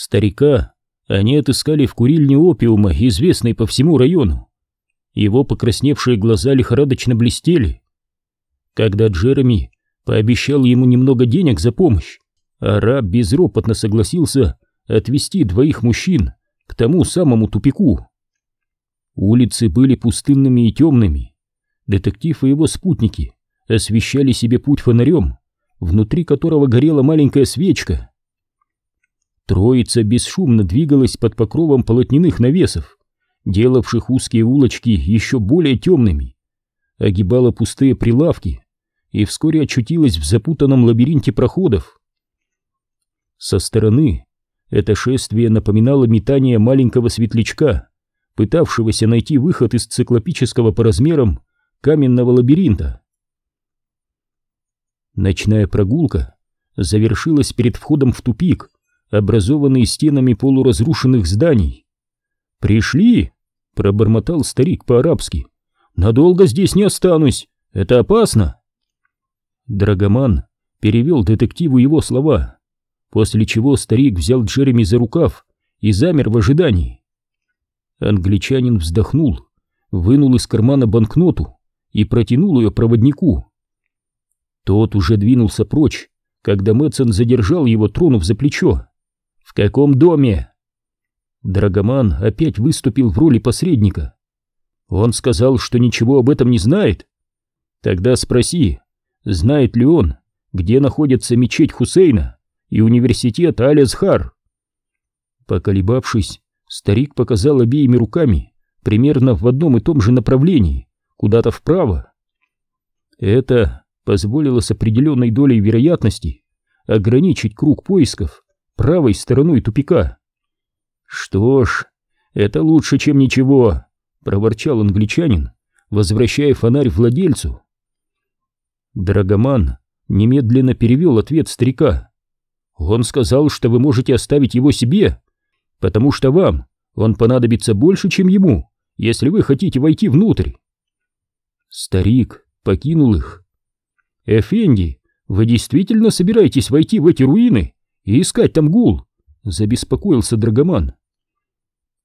Старика они отыскали в курильне опиума, известной по всему району. Его покрасневшие глаза лихорадочно блестели. Когда Джереми пообещал ему немного денег за помощь, араб безропотно согласился отвезти двоих мужчин к тому самому тупику. Улицы были пустынными и темными. Детектив и его спутники освещали себе путь фонарем, внутри которого горела маленькая свечка. Троица бесшумно двигалась под покровом полотняных навесов, делавших узкие улочки еще более темными, огибала пустые прилавки и вскоре очутилась в запутанном лабиринте проходов. Со стороны это шествие напоминало метание маленького светлячка, пытавшегося найти выход из циклопического по размерам каменного лабиринта. Ночная прогулка завершилась перед входом в тупик, образованный стенами полуразрушенных зданий. «Пришли!» — пробормотал старик по-арабски. «Надолго здесь не останусь! Это опасно!» Драгоман перевел детективу его слова, после чего старик взял Джереми за рукав и замер в ожидании. Англичанин вздохнул, вынул из кармана банкноту и протянул ее проводнику. Тот уже двинулся прочь, когда Мэтсон задержал его, тронув за плечо. «В каком доме?» Драгоман опять выступил в роли посредника. Он сказал, что ничего об этом не знает. Тогда спроси, знает ли он, где находится мечеть Хусейна и университет Аль-Азхар. Поколебавшись, старик показал обеими руками примерно в одном и том же направлении, куда-то вправо. Это позволило с определенной долей вероятности ограничить круг поисков правой стороной тупика. «Что ж, это лучше, чем ничего», — проворчал англичанин, возвращая фонарь владельцу. Драгоман немедленно перевел ответ старика. «Он сказал, что вы можете оставить его себе, потому что вам он понадобится больше, чем ему, если вы хотите войти внутрь». Старик покинул их. «Эфенди, вы действительно собираетесь войти в эти руины и искать там гул?» — забеспокоился Драгоман.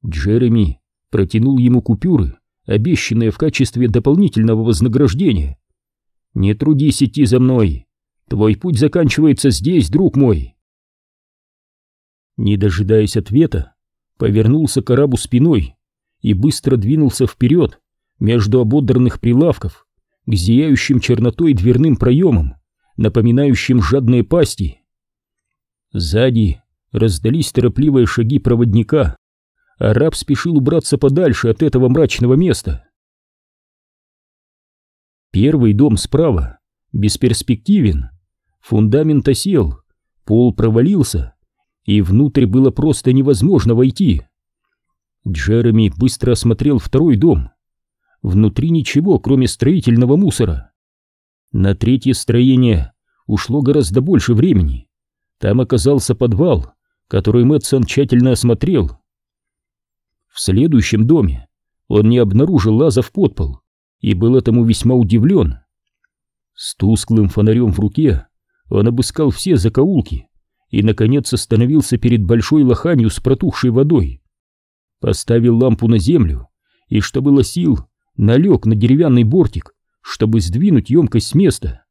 Джереми протянул ему купюры, обещанные в качестве дополнительного вознаграждения. «Не трудись идти за мной. Твой путь заканчивается здесь, друг мой». Не дожидаясь ответа, повернулся к арабу спиной и быстро двинулся вперед между ободранных прилавков к зияющим чернотой дверным проемам, напоминающим жадные пасти. Сзади раздались торопливые шаги проводника. Араб спешил убраться подальше от этого мрачного места. Первый дом справа бесперспективен. Фундамент осел, пол провалился, и внутрь было просто невозможно войти. Джереми быстро осмотрел второй дом. Внутри ничего, кроме строительного мусора. На третье строение ушло гораздо больше времени. Там оказался подвал, который Мэтсон тщательно осмотрел. В следующем доме он не обнаружил лаза в подпол и был этому весьма удивлен. С тусклым фонарем в руке он обыскал все закоулки и, наконец, остановился перед большой лоханью с протухшей водой. Поставил лампу на землю и, что было сил, налег на деревянный бортик, чтобы сдвинуть емкость с места.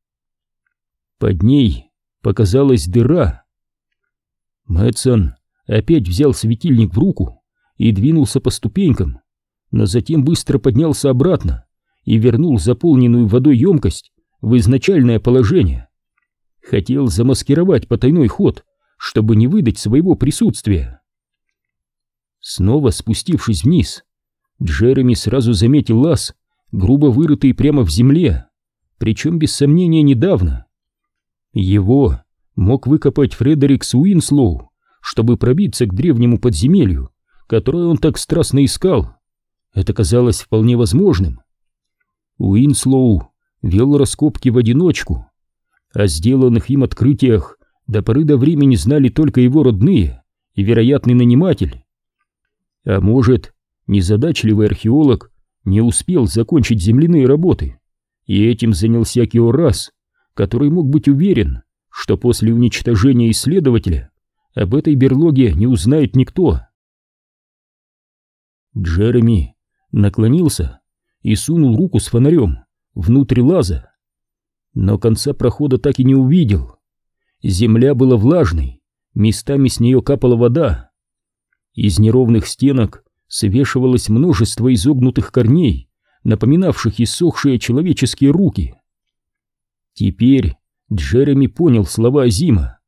Под ней показалась дыра. Мэтсон опять взял светильник в руку и двинулся по ступенькам, но затем быстро поднялся обратно и вернул заполненную водой емкость в изначальное положение. Хотел замаскировать потайной ход, чтобы не выдать своего присутствия. Снова спустившись вниз, Джереми сразу заметил лаз, грубо вырытый прямо в земле, причем без сомнения недавно. Его мог выкопать Фредерикс Уинслоу, чтобы пробиться к древнему подземелью, которое он так страстно искал. Это казалось вполне возможным. Уинслоу вел раскопки в одиночку. О сделанных им открытиях до поры до времени знали только его родные и вероятный наниматель. А может, незадачливый археолог не успел закончить земляные работы, и этим занялся Киорас, который мог быть уверен, что после уничтожения исследователя об этой берлоге не узнает никто. Джереми наклонился и сунул руку с фонарем внутрь лаза. Но конца прохода так и не увидел. Земля была влажной, местами с нее капала вода. Из неровных стенок свешивалось множество изогнутых корней, напоминавших иссохшие человеческие руки. Теперь Джереми понял слова Азима.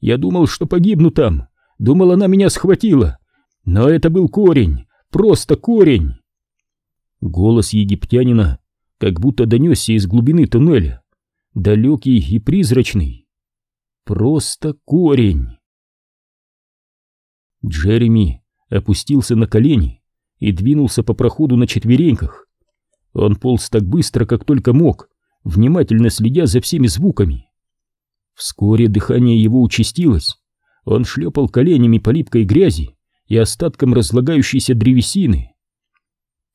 «Я думал, что погибну там, думал, она меня схватила, но это был корень, просто корень!» Голос египтянина как будто донесся из глубины туннеля, далекий и призрачный. Просто корень. Джереми опустился на колени и двинулся по проходу на четвереньках. Он полз так быстро, как только мог, внимательно следя за всеми звуками. Вскоре дыхание его участилось. Он шлепал коленями по липкой грязи и остаткам разлагающейся древесины.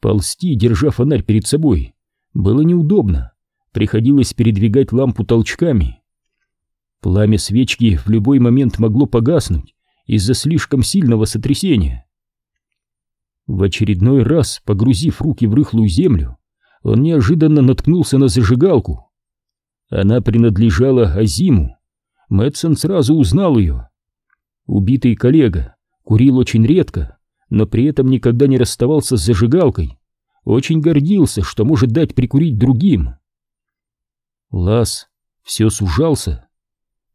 Ползти, держа фонарь перед собой, было неудобно. Приходилось передвигать лампу толчками. Пламя свечки в любой момент могло погаснуть из-за слишком сильного сотрясения. В очередной раз, погрузив руки в рыхлую землю, он неожиданно наткнулся на зажигалку. Она принадлежала Азиму. Мэтсон сразу узнал ее. Убитый коллега курил очень редко, но при этом никогда не расставался с зажигалкой. Очень гордился, что может дать прикурить другим. Лаз все сужался.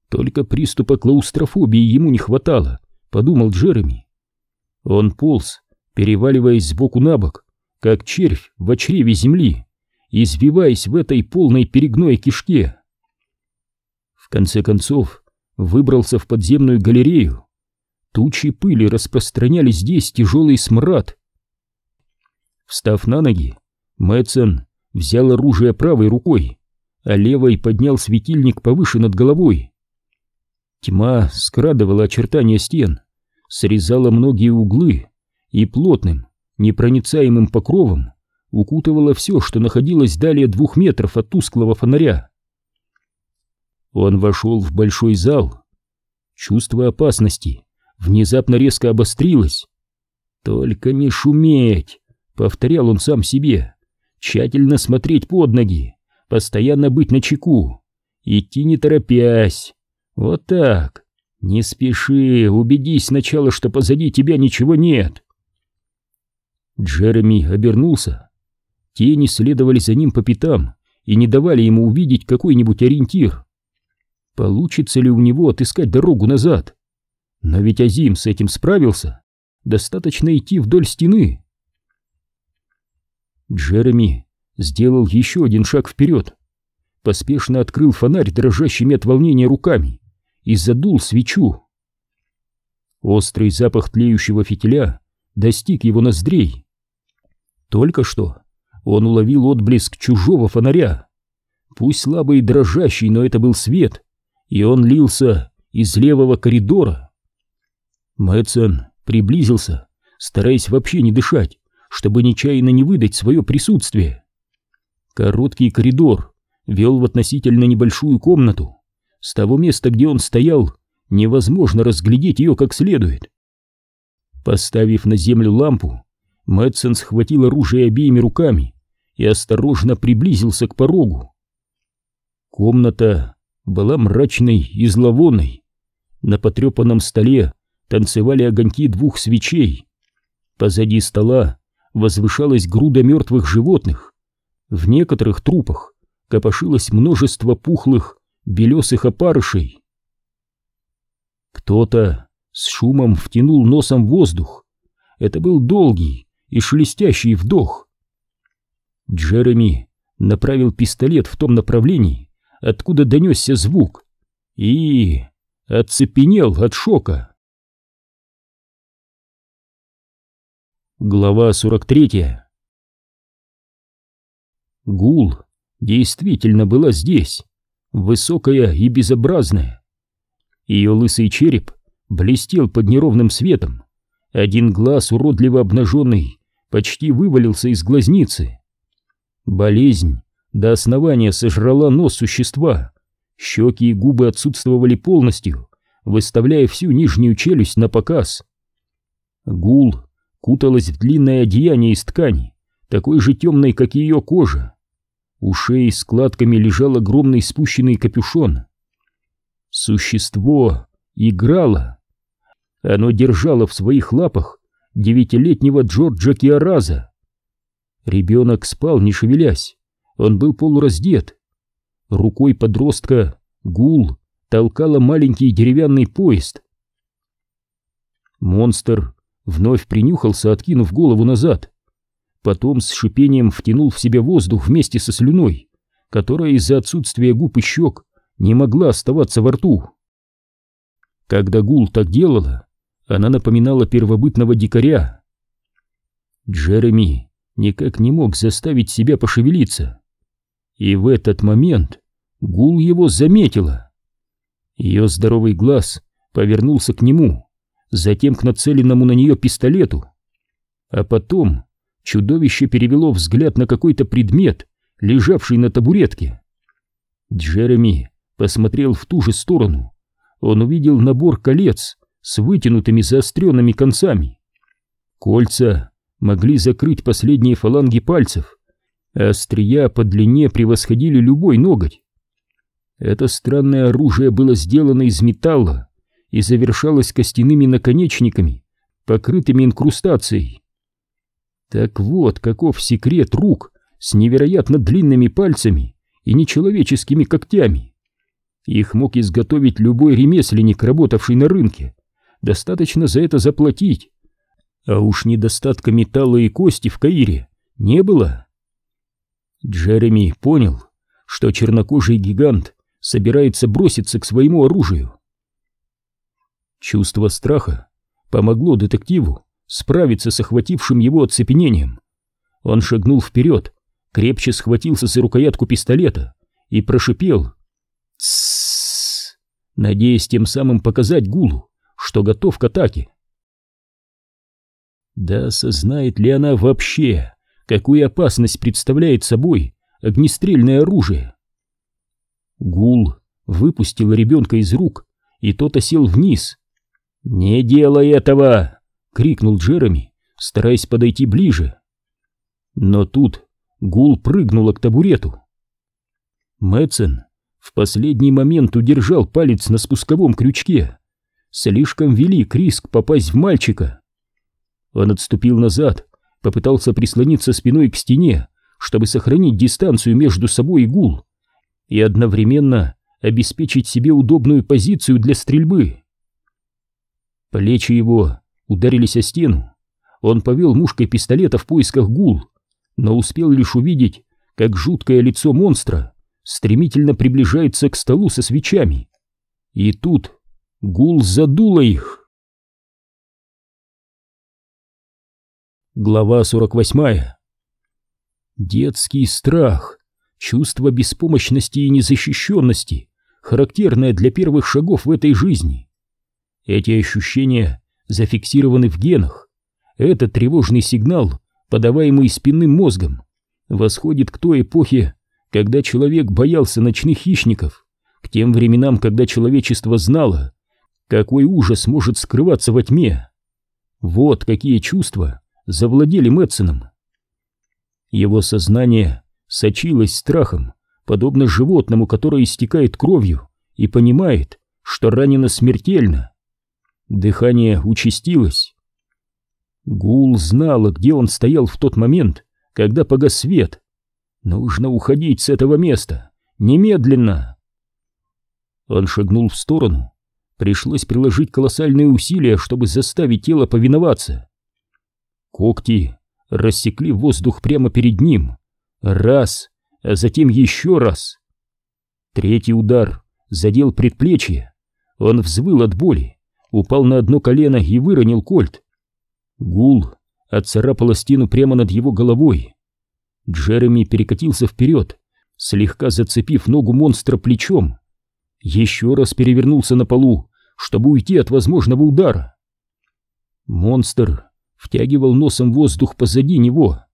Только приступа клаустрофобии ему не хватало, подумал Джереми. Он полз, переваливаясь сбоку на бок, как червь в чреве земли, извиваясь в этой полной перегной кишке. В конце концов, выбрался в подземную галерею. Тучи пыли распространяли здесь тяжелый смрад. Встав на ноги, Мэтсон взял оружие правой рукой, а левой поднял светильник повыше над головой. Тьма скрадывала очертания стен, срезала многие углы и плотным, непроницаемым покровом укутывала все, что находилось далее двух метров от тусклого фонаря. Он вошел в большой зал. Чувство опасности внезапно резко обострилось. «Только не шуметь!» — повторял он сам себе. «Тщательно смотреть под ноги, постоянно быть начеку, идти не торопясь. Вот так. Не спеши, убедись сначала, что позади тебя ничего нет». Джереми обернулся. Тени следовали за ним по пятам и не давали ему увидеть какой-нибудь ориентир. Получится ли у него отыскать дорогу назад? Но ведь Азим с этим справился. Достаточно идти вдоль стены. Джереми сделал еще один шаг вперед. Поспешно открыл фонарь дрожащими от волнения руками и задул свечу. Острый запах тлеющего фитиля достиг его ноздрей. Только что он уловил отблеск чужого фонаря. Пусть слабый и дрожащий, но это был свет, и он лился из левого коридора. Мэтсон приблизился, стараясь вообще не дышать, чтобы нечаянно не выдать свое присутствие. Короткий коридор вел в относительно небольшую комнату. С того места, где он стоял, невозможно разглядеть ее как следует. Поставив на землю лампу, Мэтсон схватил оружие обеими руками и осторожно приблизился к порогу. Комната была мрачной и зловонной. На потрепанном столе танцевали огоньки двух свечей. Позади стола возвышалась груда мертвых животных. В некоторых трупах копошилось множество пухлых белесых опарышей. Кто-то с шумом втянул носом воздух. Это был долгий, и шелестящий вдох. Джереми направил пистолет в том направлении, откуда донесся звук, и оцепенел от шока. Глава 43 Гул действительно была здесь, высокая и безобразная. Ее лысый череп блестел под неровным светом, один глаз, уродливо обнаженный, почти вывалился из глазницы. Болезнь до основания сожрала нос существа, щеки и губы отсутствовали полностью, выставляя всю нижнюю челюсть на показ. Гул куталась в длинное одеяние из ткани, такой же темной, как и ее кожа. У шеи складками лежал огромный спущенный капюшон. Существо играло. Оно держало в своих лапах девятилетнего Джорджа Киараза. Ребенок спал, не шевелясь. Он был полураздет. Рукой подростка гул толкала маленький деревянный поезд. Монстр вновь принюхался, откинув голову назад. Потом с шипением втянул в себя воздух вместе со слюной, которая из-за отсутствия губ и щек не могла оставаться во рту. Когда гул так делала, она напоминала первобытного дикаря. Джереми никак не мог заставить себя пошевелиться. И в этот момент гул его заметила. Ее здоровый глаз повернулся к нему, затем к нацеленному на нее пистолету. А потом чудовище перевело взгляд на какой-то предмет, лежавший на табуретке. Джереми посмотрел в ту же сторону. Он увидел набор колец с вытянутыми заостренными концами. Кольца могли закрыть последние фаланги пальцев, а острия по длине превосходили любой ноготь. Это странное оружие было сделано из металла и завершалось костяными наконечниками, покрытыми инкрустацией. Так вот, каков секрет рук с невероятно длинными пальцами и нечеловеческими когтями. Их мог изготовить любой ремесленник, работавший на рынке. Достаточно за это заплатить. А уж недостатка металла и кости в Каире не было. Джереми понял, что чернокожий гигант собирается броситься к своему оружию. Чувство страха помогло детективу справиться с охватившим его оцепенением. Он шагнул вперед, крепче схватился за рукоятку пистолета и прошипел «Тссс», надеясь тем самым показать Гулу, что готов к атаке. Да осознает ли она вообще, какую опасность представляет собой огнестрельное оружие? Гул выпустил ребенка из рук, и тот осел вниз. «Не делай этого!» — крикнул Джереми, стараясь подойти ближе. Но тут Гул прыгнула к табурету. Мэтсон в последний момент удержал палец на спусковом крючке. Слишком велик риск попасть в мальчика. Он отступил назад, попытался прислониться спиной к стене, чтобы сохранить дистанцию между собой и гул, и одновременно обеспечить себе удобную позицию для стрельбы. Плечи его ударились о стену. Он повел мушкой пистолета в поисках гул, но успел лишь увидеть, как жуткое лицо монстра стремительно приближается к столу со свечами. И тут гул задуло их. Глава 48 Детский страх, чувство беспомощности и незащищенности, характерное для первых шагов в этой жизни. Эти ощущения зафиксированы в генах. Этот тревожный сигнал, подаваемый спинным мозгом, восходит к той эпохе, когда человек боялся ночных хищников, к тем временам, когда человечество знало, какой ужас может скрываться во тьме. Вот какие чувства завладели Мэтсоном. Его сознание сочилось страхом, подобно животному, которое истекает кровью и понимает, что ранено смертельно. Дыхание участилось. Гул знала, где он стоял в тот момент, когда погас свет. Нужно уходить с этого места. Немедленно. Он шагнул в сторону. Пришлось приложить колоссальные усилия, чтобы заставить тело повиноваться. Когти рассекли воздух прямо перед ним. Раз, а затем еще раз. Третий удар задел предплечье. Он взвыл от боли упал на одно колено и выронил кольт. Гул отцарапала стену прямо над его головой. Джереми перекатился вперед, слегка зацепив ногу монстра плечом. Еще раз перевернулся на полу, чтобы уйти от возможного удара. Монстр втягивал носом воздух позади него.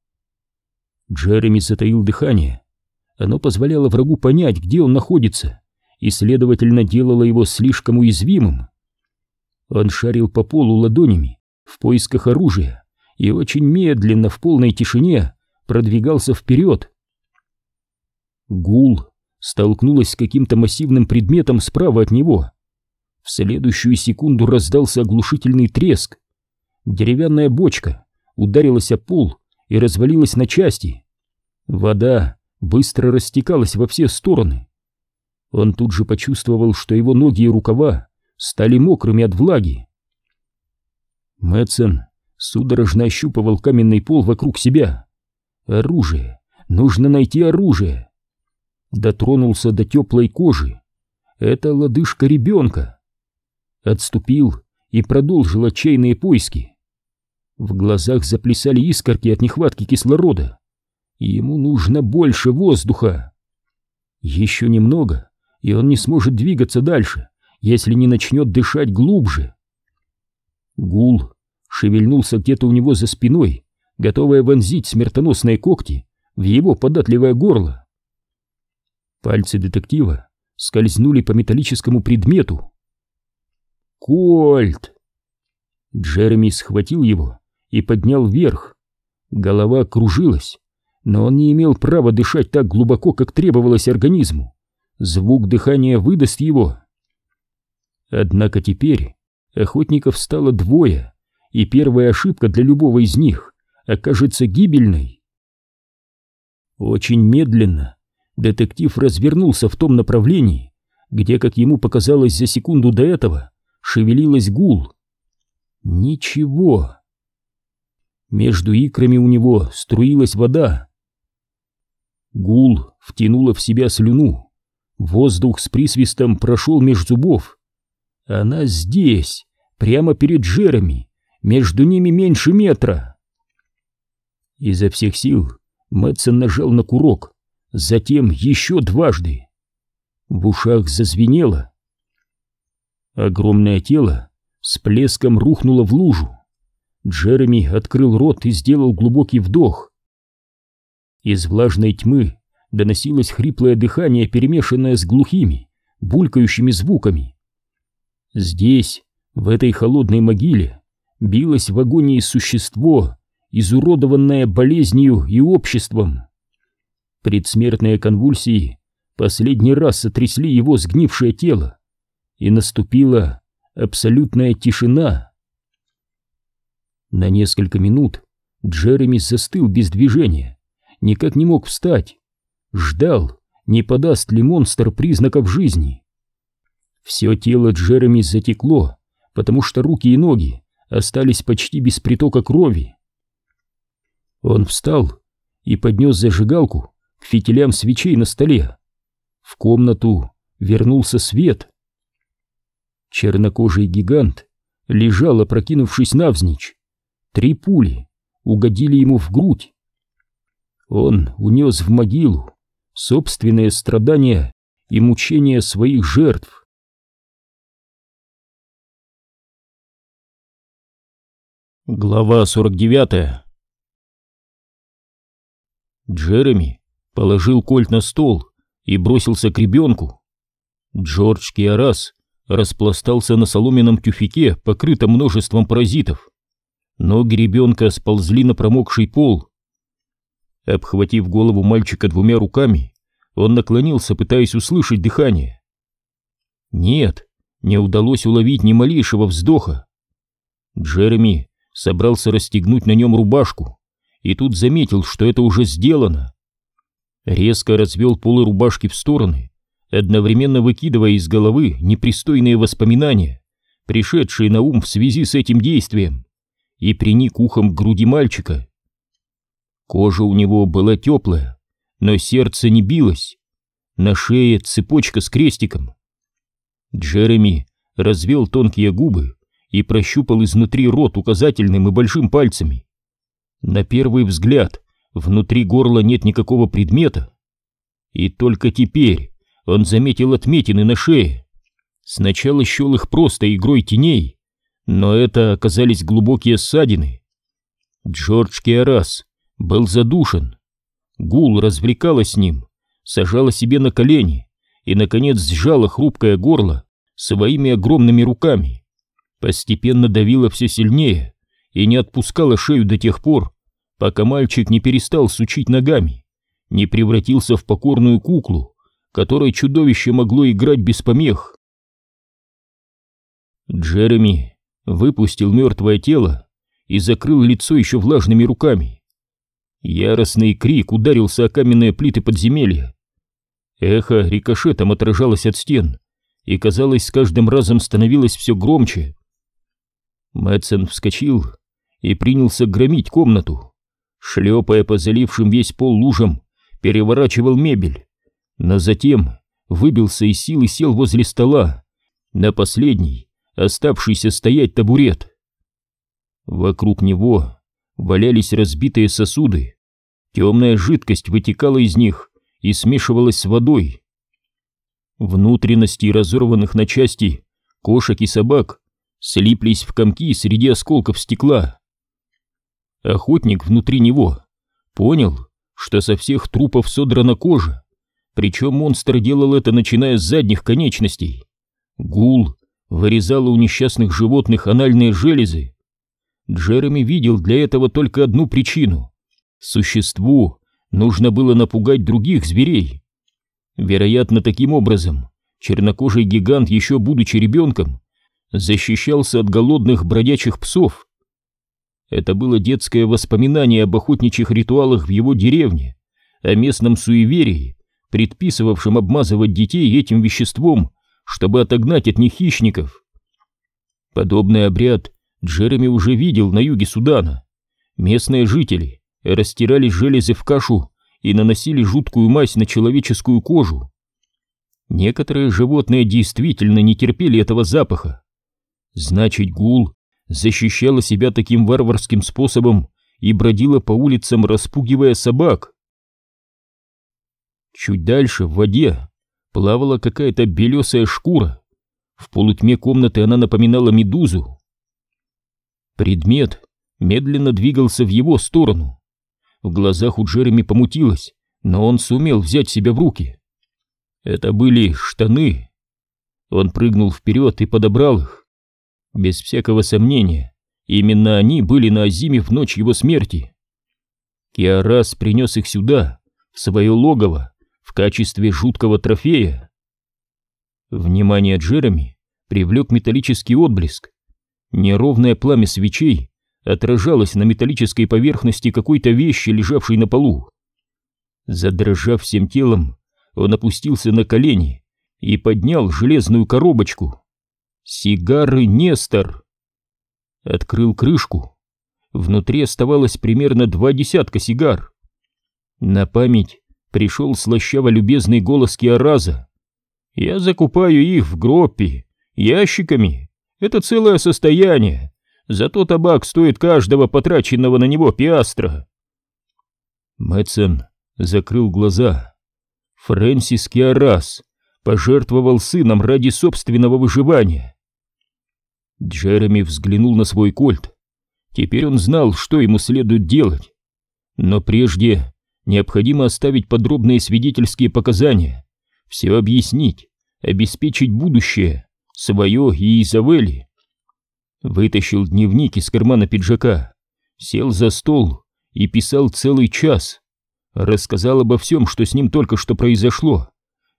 Джереми затаил дыхание. Оно позволяло врагу понять, где он находится, и, следовательно, делало его слишком уязвимым. Он шарил по полу ладонями в поисках оружия и очень медленно в полной тишине продвигался вперед. Гул столкнулась с каким-то массивным предметом справа от него. В следующую секунду раздался оглушительный треск. Деревянная бочка ударилась о пол и развалилась на части. Вода быстро растекалась во все стороны. Он тут же почувствовал, что его ноги и рукава стали мокрыми от влаги. Мэтсон судорожно ощупывал каменный пол вокруг себя. Оружие! Нужно найти оружие! Дотронулся до теплой кожи. Это лодыжка ребенка. Отступил и продолжил отчаянные поиски. В глазах заплясали искорки от нехватки кислорода. Ему нужно больше воздуха. Еще немного, и он не сможет двигаться дальше, если не начнет дышать глубже. Гул шевельнулся где-то у него за спиной, готовая вонзить смертоносные когти в его податливое горло. Пальцы детектива скользнули по металлическому предмету. «Кольт!» Джереми схватил его и поднял вверх. Голова кружилась, но он не имел права дышать так глубоко, как требовалось организму. Звук дыхания выдаст его. Однако теперь охотников стало двое, и первая ошибка для любого из них окажется гибельной. Очень медленно детектив развернулся в том направлении, где, как ему показалось за секунду до этого, шевелилась гул. Ничего. Между икрами у него струилась вода. Гул втянула в себя слюну. Воздух с присвистом прошел меж зубов. Она здесь, прямо перед Джереми, между ними меньше метра. Изо всех сил Мэтсон нажал на курок, затем еще дважды. В ушах зазвенело. Огромное тело с плеском рухнуло в лужу. Джереми открыл рот и сделал глубокий вдох. Из влажной тьмы доносилось хриплое дыхание, перемешанное с глухими, булькающими звуками. Здесь, в этой холодной могиле, билось в агонии существо, изуродованное болезнью и обществом. Предсмертные конвульсии последний раз сотрясли его сгнившее тело, и наступила абсолютная тишина. На несколько минут Джереми застыл без движения, никак не мог встать, ждал, не подаст ли монстр признаков жизни. Все тело Джереми затекло, потому что руки и ноги остались почти без притока крови. Он встал и поднес зажигалку к фитилям свечей на столе. В комнату вернулся свет. Чернокожий гигант лежал, опрокинувшись навзничь. Три пули угодили ему в грудь. Он унес в могилу собственные страдания и мучения своих жертв. Глава 49 Джереми положил кольт на стол и бросился к ребенку. Джордж Киарас распластался на соломенном тюфике, покрытом множеством паразитов. Ноги ребенка сползли на промокший пол. Обхватив голову мальчика двумя руками, он наклонился, пытаясь услышать дыхание. Нет, не удалось уловить ни малейшего вздоха. Джереми собрался расстегнуть на нем рубашку, и тут заметил, что это уже сделано. Резко развел полы рубашки в стороны, одновременно выкидывая из головы непристойные воспоминания, пришедшие на ум в связи с этим действием, и приник ухом к груди мальчика. Кожа у него была теплая, но сердце не билось. На шее цепочка с крестиком. Джереми развел тонкие губы и прощупал изнутри рот указательным и большим пальцами. На первый взгляд внутри горла нет никакого предмета. И только теперь он заметил отметины на шее. Сначала счел их просто игрой теней, но это оказались глубокие ссадины. Джордж Киарас был задушен. Гул развлекалась с ним, сажала себе на колени и, наконец, сжала хрупкое горло своими огромными руками. постепенно давила все сильнее и не отпускала шею до тех пор, пока мальчик не перестал сучить ногами, не превратился в покорную куклу, которой чудовище могло играть без помех. Джереми выпустил мертвое тело и закрыл лицо еще влажными руками. Яростный крик ударился о каменные плиты подземелья. Эхо рикошетом отражалось от стен и, казалось, с каждым разом становилось все громче. Мэтсон вскочил и принялся громить комнату, шлепая по залившим весь пол лужам, переворачивал мебель, но затем выбился из сил и сел возле стола, на последний, оставшийся стоять табурет. Вокруг него валялись разбитые сосуды, темная жидкость вытекала из них и смешивалась с водой. Внутренности разорванных на части кошек и собак слиплись в комки среди осколков стекла. Охотник внутри него понял, что со всех трупов содрана кожа, причем монстр делал это, начиная с задних конечностей. Гул вырезал у несчастных животных анальные железы. Джереми видел для этого только одну причину. Существу нужно было напугать других зверей. Вероятно, таким образом чернокожий гигант, еще будучи ребенком, защищался от голодных бродячих псов. Это было детское воспоминание об охотничьих ритуалах в его деревне, о местном суеверии, предписывавшем обмазывать детей этим веществом, чтобы отогнать от них хищников. Подобный обряд Джереми уже видел на юге Судана. Местные жители растирали железы в кашу и наносили жуткую мазь на человеческую кожу. Некоторые животные действительно не терпели этого запаха. Значит, гул защищала себя таким варварским способом и бродила по улицам, распугивая собак. Чуть дальше, в воде, плавала какая-то белесая шкура. В полутьме комнаты она напоминала медузу. Предмет медленно двигался в его сторону. В глазах у Джереми помутилось, но он сумел взять себя в руки. Это были штаны. Он прыгнул вперед и подобрал их. Без всякого сомнения, именно они были на Азиме в ночь его смерти. Киарас принес их сюда, в свое логово, качестве жуткого трофея. Внимание Джереми привлек металлический отблеск. Неровное пламя свечей отражалось на металлической поверхности какой-то вещи, лежавшей на полу. Задрожав всем телом, он опустился на колени и поднял железную коробочку. Сигары Нестор. Открыл крышку. Внутри оставалось примерно два десятка сигар. На память пришел слащаво-любезный голос Киараза. «Я закупаю их в гроппе, ящиками. Это целое состояние. Зато табак стоит каждого потраченного на него пиастра. Мэтсон закрыл глаза. Фрэнсис Киарас пожертвовал сыном ради собственного выживания. Джереми взглянул на свой кольт. Теперь он знал, что ему следует делать. Но прежде необходимо оставить подробные свидетельские показания, все объяснить, обеспечить будущее, свое и Изавели вытащил дневник из кармана пиджака, сел за стол и писал целый час. Рассказал обо всем, что с ним только что произошло,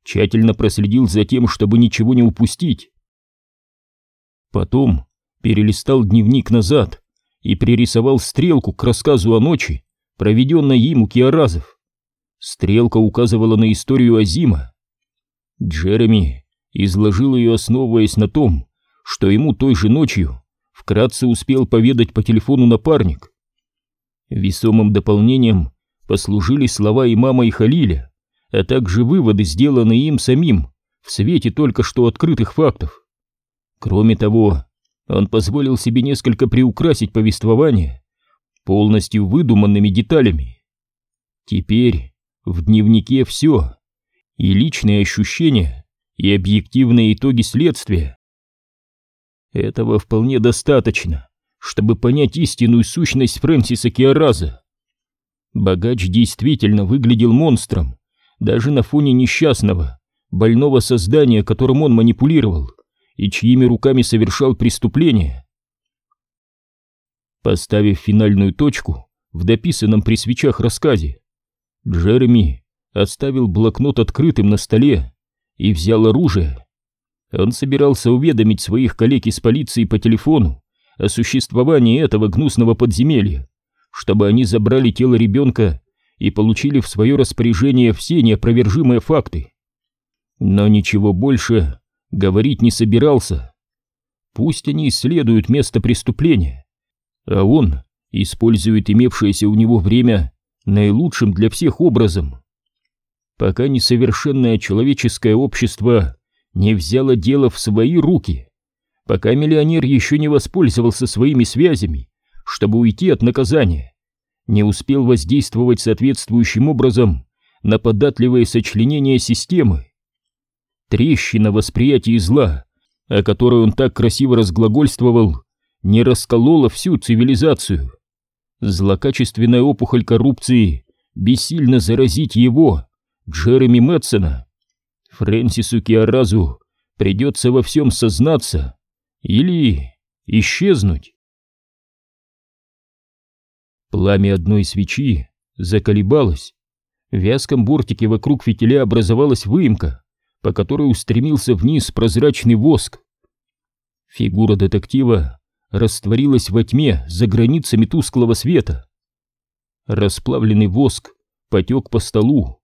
тщательно проследил за тем, чтобы ничего не упустить. Потом перелистал дневник назад и пририсовал стрелку к рассказу о ночи, проведенной им у Киаразов. Стрелка указывала на историю Азима. Джереми изложил ее, основываясь на том, что ему той же ночью вкратце успел поведать по телефону напарник. Весомым дополнением послужили слова имама и Халиля, а также выводы, сделанные им самим в свете только что открытых фактов. Кроме того, он позволил себе несколько приукрасить повествование полностью выдуманными деталями. Теперь в дневнике все, и личные ощущения, и объективные итоги следствия. Этого вполне достаточно, чтобы понять истинную сущность Фрэнсиса Киараза. Богач действительно выглядел монстром, даже на фоне несчастного, больного создания, которым он манипулировал, и чьими руками совершал преступление. Поставив финальную точку в дописанном при свечах рассказе, Джереми оставил блокнот открытым на столе и взял оружие. Он собирался уведомить своих коллег из полиции по телефону о существовании этого гнусного подземелья, чтобы они забрали тело ребенка и получили в свое распоряжение все неопровержимые факты. Но ничего больше говорить не собирался. Пусть они исследуют место преступления, а он использует имевшееся у него время наилучшим для всех образом. Пока несовершенное человеческое общество не взяло дело в свои руки, пока миллионер еще не воспользовался своими связями, чтобы уйти от наказания, не успел воздействовать соответствующим образом на податливое сочленение системы. Трещина восприятия зла, о которой он так красиво разглагольствовал, не расколола всю цивилизацию. Злокачественная опухоль коррупции бессильно заразить его, Джереми Мэтсона. Фрэнсису Киаразу придется во всем сознаться или исчезнуть. Пламя одной свечи заколебалось. В вязком бортике вокруг фитиля образовалась выемка, по которой устремился вниз прозрачный воск. Фигура детектива растворилась во тьме за границами тусклого света. Расплавленный воск потек по столу,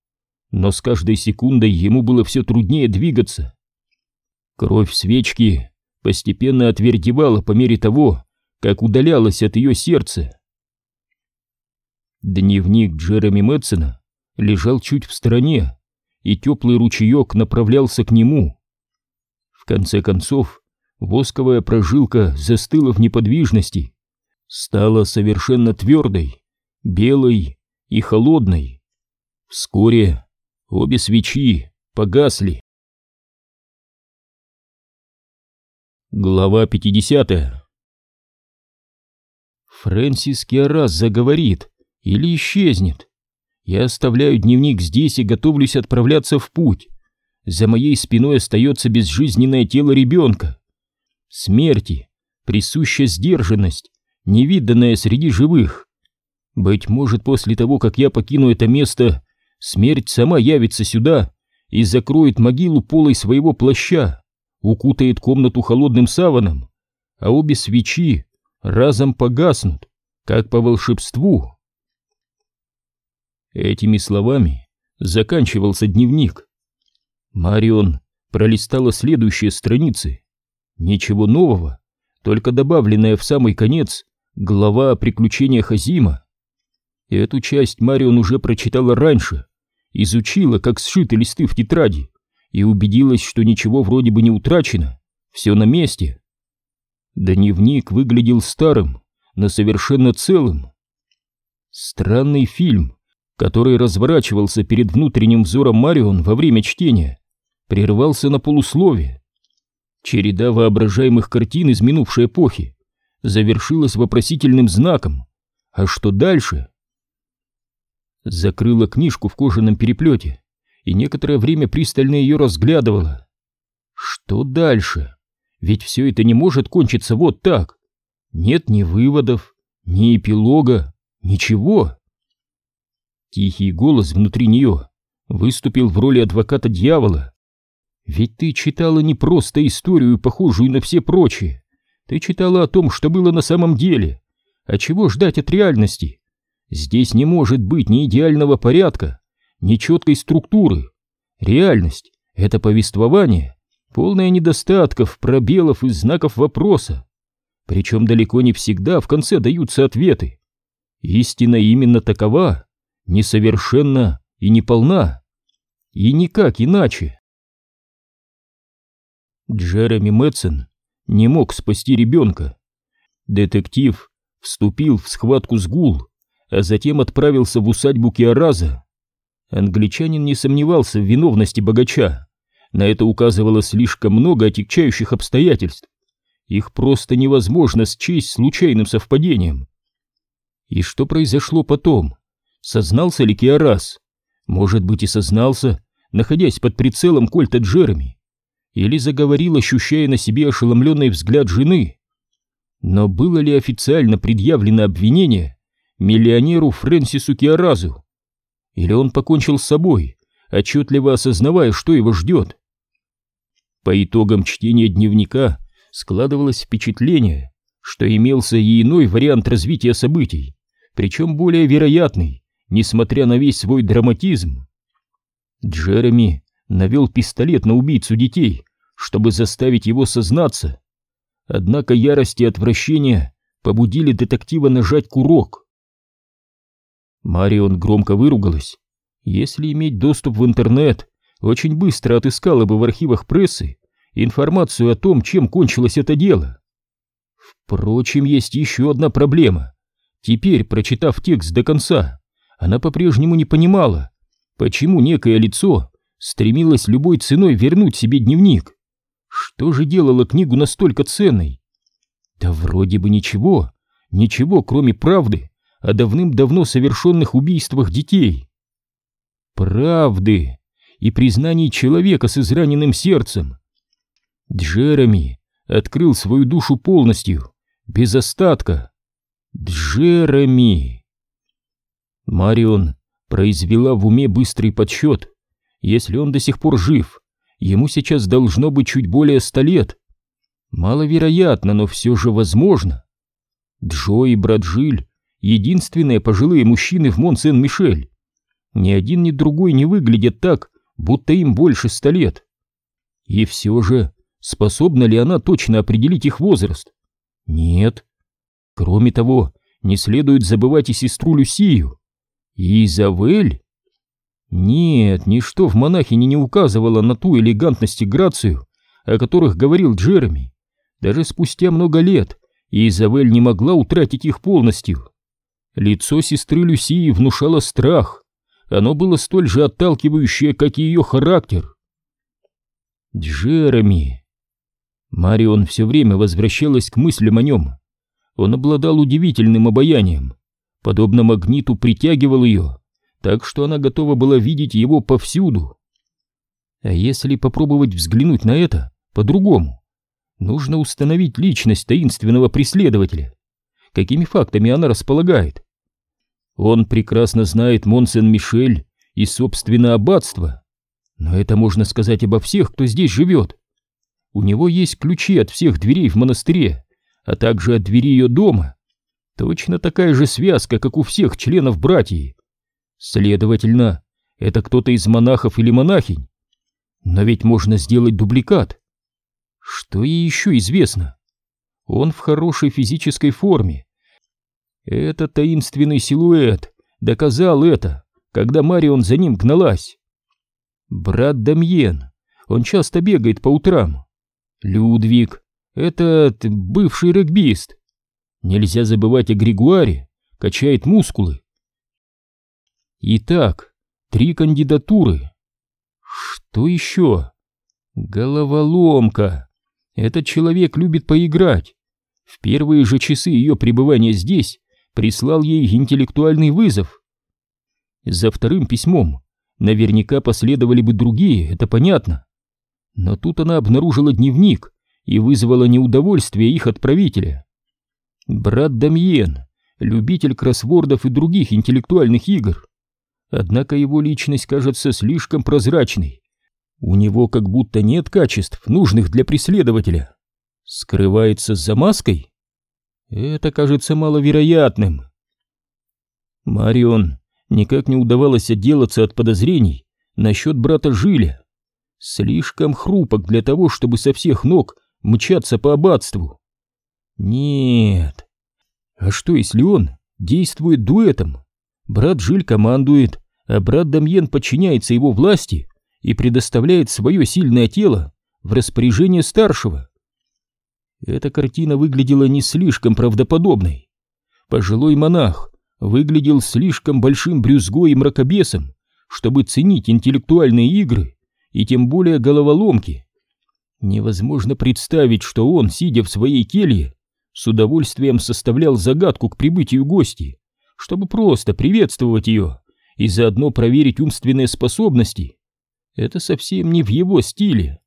но с каждой секундой ему было все труднее двигаться. Кровь свечки постепенно отвердевала по мере того, как удалялась от ее сердца. Дневник Джереми Мэтсона лежал чуть в стороне, и теплый ручеек направлялся к нему. В конце концов, восковая прожилка застыла в неподвижности, стала совершенно твердой, белой и холодной. Вскоре обе свечи погасли. Глава 50 Фрэнсис Киарас заговорит, или исчезнет. Я оставляю дневник здесь и готовлюсь отправляться в путь. За моей спиной остается безжизненное тело ребенка. Смерти присуща сдержанность, невиданная среди живых. Быть может, после того, как я покину это место, смерть сама явится сюда и закроет могилу полой своего плаща, укутает комнату холодным саваном, а обе свечи разом погаснут, как по волшебству. Этими словами заканчивался дневник. Марион пролистала следующие страницы. Ничего нового, только добавленная в самый конец глава о приключениях Азима. Эту часть Марион уже прочитала раньше, изучила, как сшиты листы в тетради, и убедилась, что ничего вроде бы не утрачено, все на месте. Дневник выглядел старым, но совершенно целым. Странный фильм, который разворачивался перед внутренним взором Марион во время чтения, прервался на полуслове. Череда воображаемых картин из минувшей эпохи завершилась вопросительным знаком. А что дальше? Закрыла книжку в кожаном переплете и некоторое время пристально ее разглядывала. Что дальше? Ведь все это не может кончиться вот так. Нет ни выводов, ни эпилога, ничего. Тихий голос внутри нее выступил в роли адвоката дьявола. Ведь ты читала не просто историю, похожую на все прочие. Ты читала о том, что было на самом деле. А чего ждать от реальности? Здесь не может быть ни идеального порядка, ни четкой структуры. Реальность — это повествование, полное недостатков, пробелов и знаков вопроса. Причем далеко не всегда в конце даются ответы. Истина именно такова несовершенна и неполна. И никак иначе. Джереми Мэтсон не мог спасти ребенка. Детектив вступил в схватку с Гул, а затем отправился в усадьбу Киараза. Англичанин не сомневался в виновности богача. На это указывало слишком много отягчающих обстоятельств. Их просто невозможно счесть случайным совпадением. И что произошло потом? Сознался ли Киарас? Может быть и сознался, находясь под прицелом Кольта Джереми. Или заговорил, ощущая на себе ошеломленный взгляд жены. Но было ли официально предъявлено обвинение миллионеру Фрэнсису Киаразу? Или он покончил с собой, отчетливо осознавая, что его ждет? По итогам чтения дневника складывалось впечатление, что имелся и иной вариант развития событий, причем более вероятный, несмотря на весь свой драматизм. Джереми навел пистолет на убийцу детей, чтобы заставить его сознаться. Однако ярость и отвращение побудили детектива нажать курок. Марион громко выругалась. Если иметь доступ в интернет, очень быстро отыскала бы в архивах прессы информацию о том, чем кончилось это дело. Впрочем, есть еще одна проблема. Теперь, прочитав текст до конца, она по-прежнему не понимала, почему некое лицо стремилось любой ценой вернуть себе дневник. Что же делало книгу настолько ценной? Да вроде бы ничего, ничего, кроме правды о давным-давно совершенных убийствах детей. Правды и признаний человека с израненным сердцем. Джереми открыл свою душу полностью, без остатка. Джереми! Марион произвела в уме быстрый подсчет. Если он до сих пор жив, ему сейчас должно быть чуть более ста лет. Маловероятно, но все же возможно. Джо и Браджиль — единственные пожилые мужчины в Мон-Сен-Мишель. Ни один, ни другой не выглядят так, будто им больше ста лет. И все же, способна ли она точно определить их возраст? Нет. Кроме того, не следует забывать и сестру Люсию. И Изавель? Нет, ничто в монахине не указывало на ту элегантность и грацию, о которых говорил Джереми. Даже спустя много лет Изавель не могла утратить их полностью. Лицо сестры Люсии внушало страх. Оно было столь же отталкивающее, как и ее характер. Джереми. Марион все время возвращалась к мыслям о нем. Он обладал удивительным обаянием, подобно магниту притягивал ее, так что она готова была видеть его повсюду. А если попробовать взглянуть на это по-другому? Нужно установить личность таинственного преследователя. Какими фактами она располагает? Он прекрасно знает Монсен-Мишель и, собственно, аббатство. Но это можно сказать обо всех, кто здесь живет. У него есть ключи от всех дверей в монастыре, а также от двери ее дома. Точно такая же связка, как у всех членов братьев. Следовательно, это кто-то из монахов или монахинь. Но ведь можно сделать дубликат. Что ей еще известно? Он в хорошей физической форме. Это таинственный силуэт доказал это, когда Марион за ним гналась. Брат Дамьен, он часто бегает по утрам. Людвиг, этот бывший регбист. Нельзя забывать о Григуаре, качает мускулы. Итак, три кандидатуры. Что еще? Головоломка. Этот человек любит поиграть. В первые же часы ее пребывания здесь прислал ей интеллектуальный вызов. За вторым письмом наверняка последовали бы другие, это понятно. Но тут она обнаружила дневник, и вызвало неудовольствие их отправителя. Брат Дамьен, любитель кроссвордов и других интеллектуальных игр. Однако его личность кажется слишком прозрачной. У него как будто нет качеств, нужных для преследователя. Скрывается за маской? Это кажется маловероятным. Марион никак не удавалось отделаться от подозрений насчет брата Жиля. Слишком хрупок для того, чтобы со всех ног мчаться по аббатству. Нет. А что, если он действует дуэтом? Брат Жиль командует, а брат Дамьен подчиняется его власти и предоставляет свое сильное тело в распоряжение старшего. Эта картина выглядела не слишком правдоподобной. Пожилой монах выглядел слишком большим брюзгой и мракобесом, чтобы ценить интеллектуальные игры и тем более головоломки. Невозможно представить, что он, сидя в своей келье, с удовольствием составлял загадку к прибытию гости, чтобы просто приветствовать ее и заодно проверить умственные способности. Это совсем не в его стиле.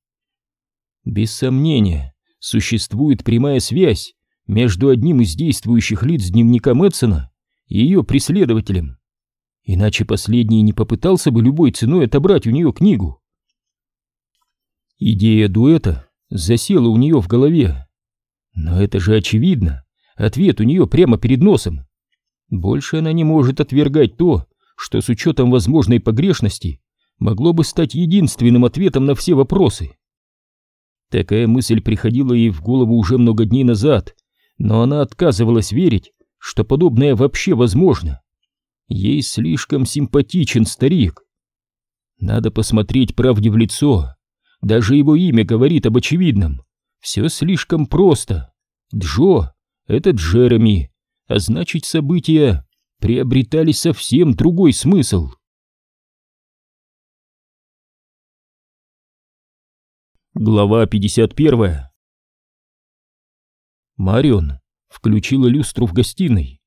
Без сомнения, существует прямая связь между одним из действующих лиц дневника Мэтсона и ее преследователем. Иначе последний не попытался бы любой ценой отобрать у нее книгу. Идея дуэта засела у нее в голове. Но это же очевидно. Ответ у нее прямо перед носом. Больше она не может отвергать то, что с учетом возможной погрешности могло бы стать единственным ответом на все вопросы. Такая мысль приходила ей в голову уже много дней назад, но она отказывалась верить, что подобное вообще возможно. Ей слишком симпатичен старик. Надо посмотреть правде в лицо. Даже его имя говорит об очевидном. Все слишком просто. Джо — это Джереми, а значит события приобретали совсем другой смысл. Глава 51 Марион включила люстру в гостиной.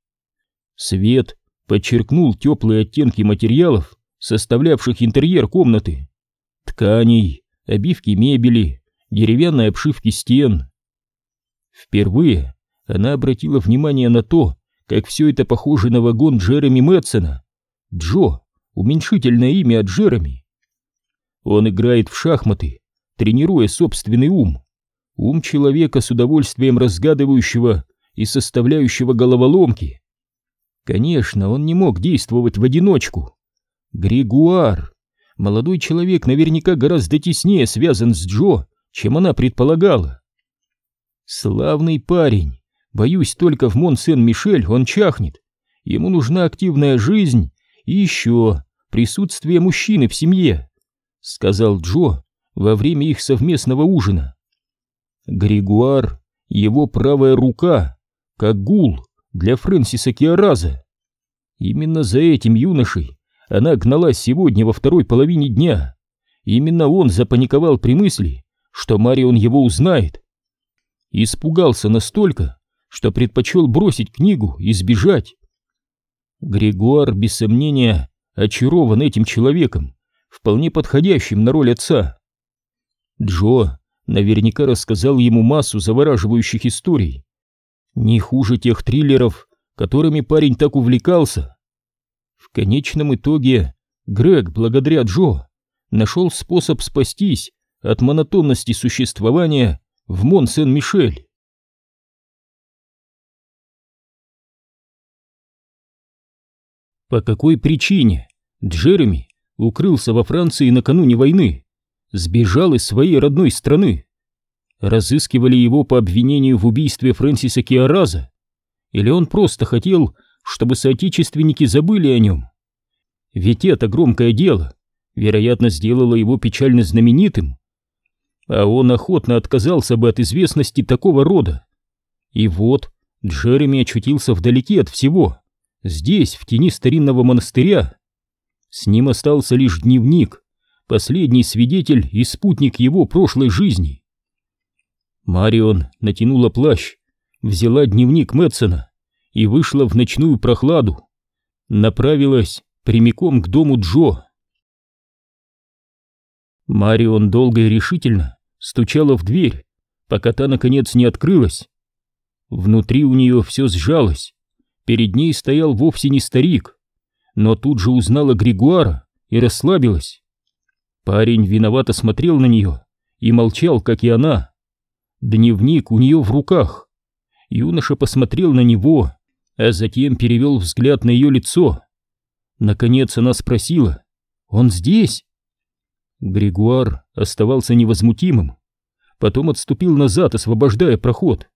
Свет подчеркнул теплые оттенки материалов, составлявших интерьер комнаты. Тканей, обивки мебели, деревянной обшивки стен. Впервые она обратила внимание на то, как все это похоже на вагон Джереми Мэтсона. Джо — уменьшительное имя от Джереми. Он играет в шахматы, тренируя собственный ум. Ум человека с удовольствием разгадывающего и составляющего головоломки. Конечно, он не мог действовать в одиночку. Григуар, молодой человек, наверняка гораздо теснее связан с Джо, чем она предполагала. Славный парень. Боюсь, только в Мон-Сен-Мишель он чахнет. Ему нужна активная жизнь и еще присутствие мужчины в семье, сказал Джо, во время их совместного ужина. Григуар — его правая рука, как гул для Фрэнсиса Киараза. Именно за этим юношей она гналась сегодня во второй половине дня. Именно он запаниковал при мысли, что Марион его узнает. Испугался настолько, что предпочел бросить книгу и сбежать. Григуар, без сомнения, очарован этим человеком, вполне подходящим на роль отца. Джо наверняка рассказал ему массу завораживающих историй. Не хуже тех триллеров, которыми парень так увлекался. В конечном итоге Грег, благодаря Джо, нашел способ спастись от монотонности существования в Мон-Сен-Мишель. По какой причине Джереми укрылся во Франции накануне войны? сбежал из своей родной страны. Разыскивали его по обвинению в убийстве Фрэнсиса Киараза? Или он просто хотел, чтобы соотечественники забыли о нем? Ведь это громкое дело, вероятно, сделало его печально знаменитым. А он охотно отказался бы от известности такого рода. И вот Джереми очутился вдалеке от всего, здесь, в тени старинного монастыря. С ним остался лишь дневник, последний свидетель и спутник его прошлой жизни. Марион натянула плащ, взяла дневник Мэтсона и вышла в ночную прохладу. Направилась прямиком к дому Джо. Марион долго и решительно стучала в дверь, пока та наконец не открылась. Внутри у нее все сжалось. Перед ней стоял вовсе не старик, но тут же узнала Григуара и расслабилась. Парень виновато смотрел на нее и молчал, как и она. Дневник у нее в руках. Юноша посмотрел на него, а затем перевел взгляд на ее лицо. Наконец она спросила, «Он здесь?» Григуар оставался невозмутимым, потом отступил назад, освобождая проход.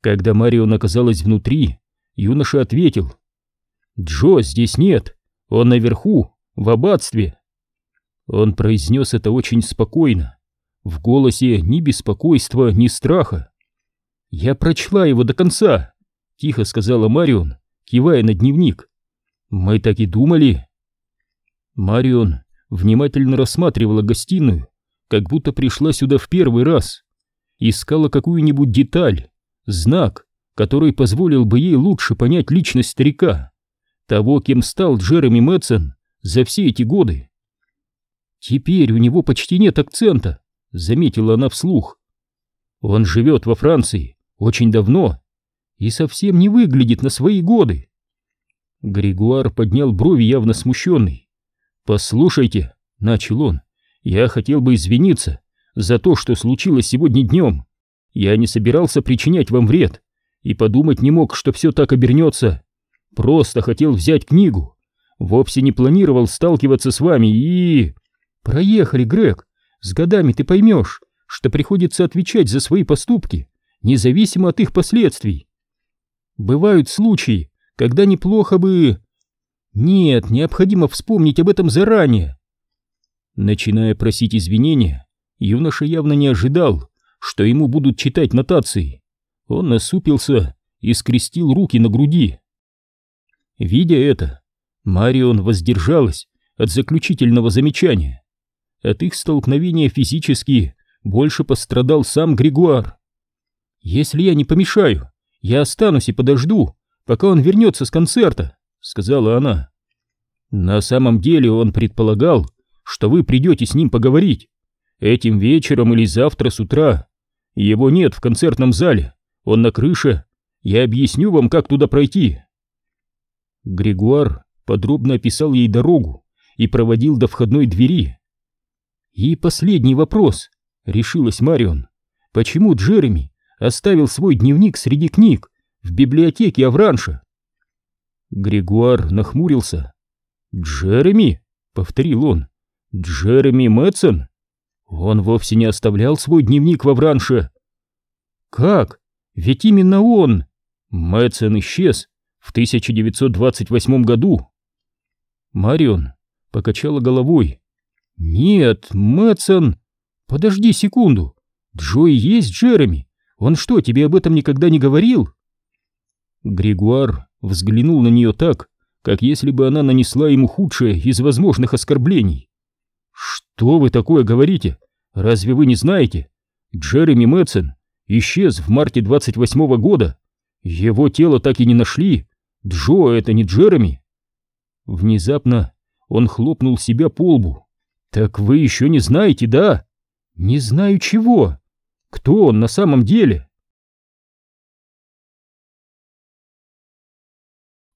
Когда Марион оказалась внутри, юноша ответил, «Джо здесь нет, он наверху, в аббатстве». Он произнес это очень спокойно. В голосе ни беспокойства, ни страха. «Я прочла его до конца», — тихо сказала Марион, кивая на дневник. «Мы так и думали». Марион внимательно рассматривала гостиную, как будто пришла сюда в первый раз. Искала какую-нибудь деталь, знак, который позволил бы ей лучше понять личность старика, того, кем стал Джереми Мэтсон за все эти годы. «Теперь у него почти нет акцента», заметила она вслух. Он живет во Франции очень давно и совсем не выглядит на свои годы. Григуар поднял брови, явно смущенный. «Послушайте», — начал он, — «я хотел бы извиниться за то, что случилось сегодня днем. Я не собирался причинять вам вред и подумать не мог, что все так обернется. Просто хотел взять книгу. Вовсе не планировал сталкиваться с вами и... Проехали, Грег. С годами ты поймешь, что приходится отвечать за свои поступки, независимо от их последствий. Бывают случаи, когда неплохо бы... Нет, необходимо вспомнить об этом заранее. Начиная просить извинения, юноша явно не ожидал, что ему будут читать нотации. Он насупился и скрестил руки на груди. Видя это, Марион воздержалась от заключительного замечания. От их столкновения физически больше пострадал сам Григуар. «Если я не помешаю, я останусь и подожду, пока он вернется с концерта», — сказала она. «На самом деле он предполагал, что вы придете с ним поговорить. Этим вечером или завтра с утра. Его нет в концертном зале, он на крыше. Я объясню вам, как туда пройти». Григуар подробно описал ей дорогу и проводил до входной двери. «И последний вопрос», — решилась Марион. «Почему Джереми оставил свой дневник среди книг в библиотеке Авранша?» Григуар нахмурился. «Джереми?» — повторил он. «Джереми Мэтсон? Он вовсе не оставлял свой дневник в Авранше». «Как? Ведь именно он...» Мэтсон исчез в 1928 году. Марион покачала головой. Нет, Мэтсон... Подожди секунду. Джой есть Джереми. Он что, тебе об этом никогда не говорил? Григуар взглянул на нее так, как если бы она нанесла ему худшее из возможных оскорблений. «Что вы такое говорите? Разве вы не знаете? Джереми Мэтсон исчез в марте 28-го года. Его тело так и не нашли. Джо, это не Джереми. Внезапно он хлопнул себя по лбу. Так вы еще не знаете, да? Не знаю чего. Кто он на самом деле?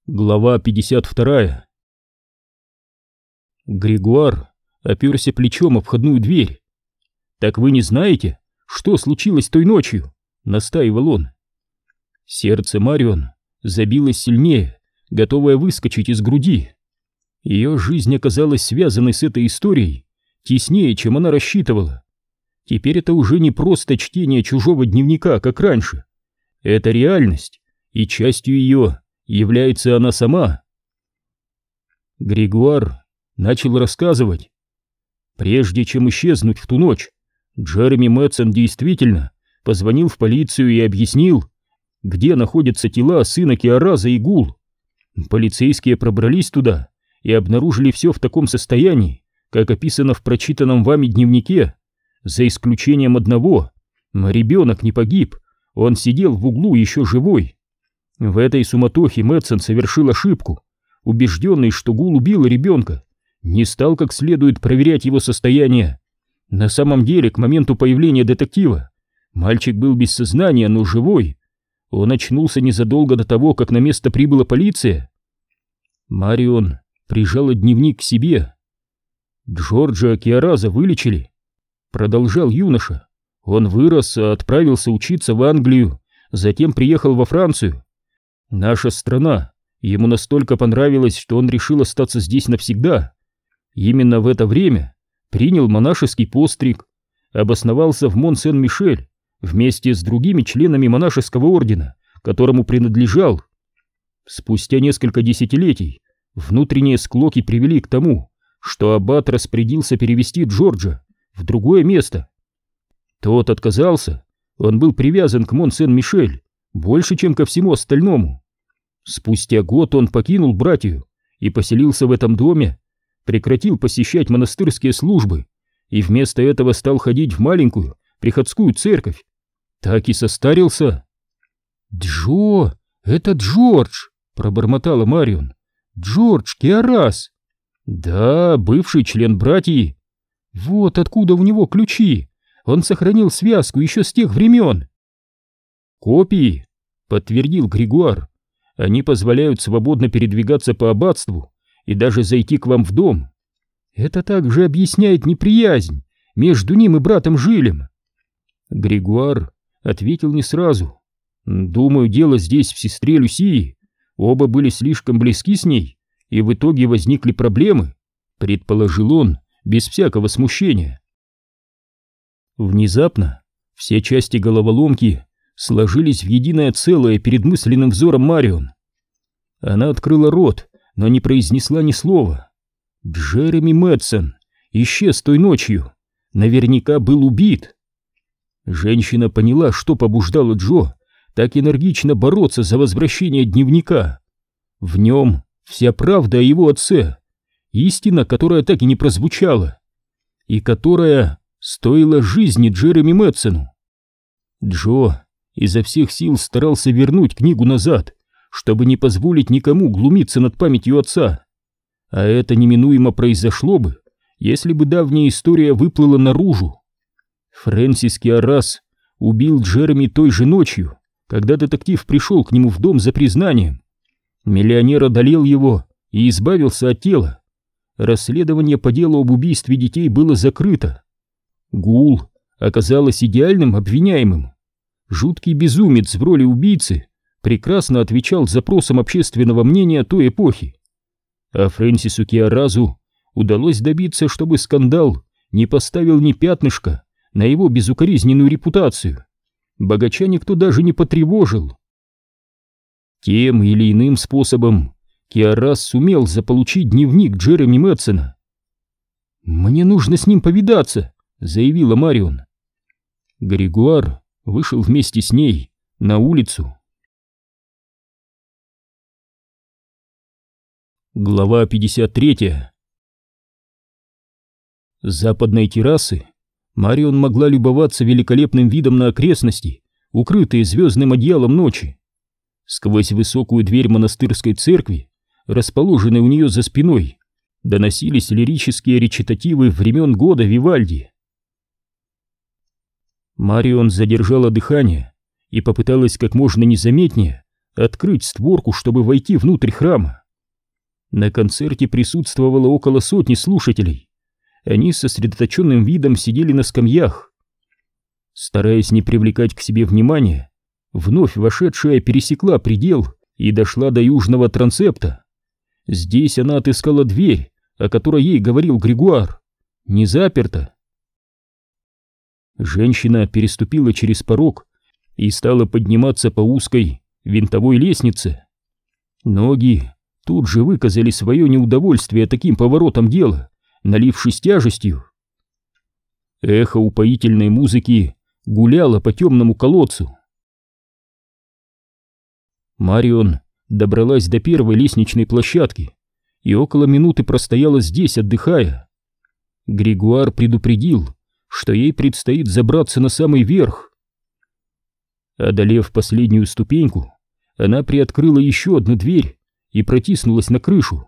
Глава 52 Григуар оперся плечом о входную дверь. «Так вы не знаете, что случилось той ночью?» — настаивал он. Сердце Марион забилась сильнее, готовая выскочить из груди. Ее жизнь оказалась связанной с этой историей теснее, чем она рассчитывала. Теперь это уже не просто чтение чужого дневника, как раньше. Это реальность, и частью ее является она сама. Григуар начал рассказывать. Прежде чем исчезнуть в ту ночь, Джереми Мэтсон действительно позвонил в полицию и объяснил, где находятся тела сына Киараза и Гул. Полицейские пробрались туда и обнаружили все в таком состоянии, как описано в прочитанном вами дневнике, за исключением одного. Ребенок не погиб, он сидел в углу еще живой. В этой суматохе Мэтсон совершил ошибку, убежденный, что Гул убил ребенка, не стал как следует проверять его состояние. На самом деле, к моменту появления детектива, мальчик был без сознания, но живой, он очнулся незадолго до того, как на место прибыла полиция. Марион прижала дневник к себе. Джорджа Киараза вылечили. Продолжал юноша. Он вырос, а отправился учиться в Англию, затем приехал во Францию. Наша страна ему настолько понравилась, что он решил остаться здесь навсегда. Именно в это время принял монашеский постриг, обосновался в Мон-Сен-Мишель вместе с другими членами монашеского ордена, которому принадлежал. Спустя несколько десятилетий внутренние склоки привели к тому, что аббат распорядился перевести Джорджа в другое место. Тот отказался, он был привязан к Мон-Сен-Мишель больше, чем ко всему остальному. Спустя год он покинул братью и поселился в этом доме, прекратил посещать монастырские службы и вместо этого стал ходить в маленькую приходскую церковь, так и состарился. «Джо, это Джордж!» — пробормотала Марион. «Джордж Киарас!» «Да, бывший член братьи. Вот откуда у него ключи. Он сохранил связку еще с тех времен. Копии, подтвердил Григуар. Они позволяют свободно передвигаться по аббатству и даже зайти к вам в дом. Это также объясняет неприязнь между ним и братом Жилем. Григуар ответил не сразу. Думаю, дело здесь в сестре Люсии. Оба были слишком близки с ней, и в итоге возникли проблемы, предположил он без всякого смущения. Внезапно все части головоломки сложились в единое целое перед мысленным взором Марион. Она открыла рот, но не произнесла ни слова. Джереми Мэтсон исчез той ночью, наверняка был убит. Женщина поняла, что побуждало Джо так энергично бороться за возвращение дневника. В нем вся правда о его отце, истина, которая так и не прозвучала, и которая стоила жизни Джереми Мэтсону. Джо изо всех сил старался вернуть книгу назад, чтобы не позволить никому глумиться над памятью отца. А это неминуемо произошло бы, если бы давняя история выплыла наружу. Фрэнсис Киарас убил Джереми той же ночью, когда детектив пришел к нему в дом за признанием. Миллионер одолел его и избавился от тела. Расследование по делу об убийстве детей было закрыто. Гул оказалась идеальным обвиняемым. Жуткий безумец в роли убийцы прекрасно отвечал запросам общественного мнения той эпохи. А Фрэнсису Киаразу удалось добиться, чтобы скандал не поставил ни пятнышка на его безукоризненную репутацию. Богача никто даже не потревожил. Тем или иным способом Киарас сумел заполучить дневник Джереми Мэтсона. «Мне нужно с ним повидаться», — заявила Марион. Григуар вышел вместе с ней на улицу. Глава 53 С западной террасы Марион могла любоваться великолепным видом на окрестности, укрытые звездным одеялом ночи. Сквозь высокую дверь монастырской церкви, расположенной у нее за спиной, доносились лирические речитативы времен года Вивальди. Марион задержала дыхание и попыталась как можно незаметнее открыть створку, чтобы войти внутрь храма. На концерте присутствовало около сотни слушателей. Они с сосредоточенным видом сидели на скамьях. Стараясь не привлекать к себе внимания, вновь вошедшая пересекла предел и дошла до южного трансепта. Здесь она отыскала дверь, о которой ей говорил Григуар. Не заперта. Женщина переступила через порог и стала подниматься по узкой винтовой лестнице. Ноги тут же выказали свое неудовольствие таким поворотом дела, налившись тяжестью. Эхо упоительной музыки гуляло по темному колодцу. Марион добралась до первой лестничной площадки и около минуты простояла здесь, отдыхая. Григуар предупредил, что ей предстоит забраться на самый верх. Одолев последнюю ступеньку, она приоткрыла еще одну дверь и протиснулась на крышу.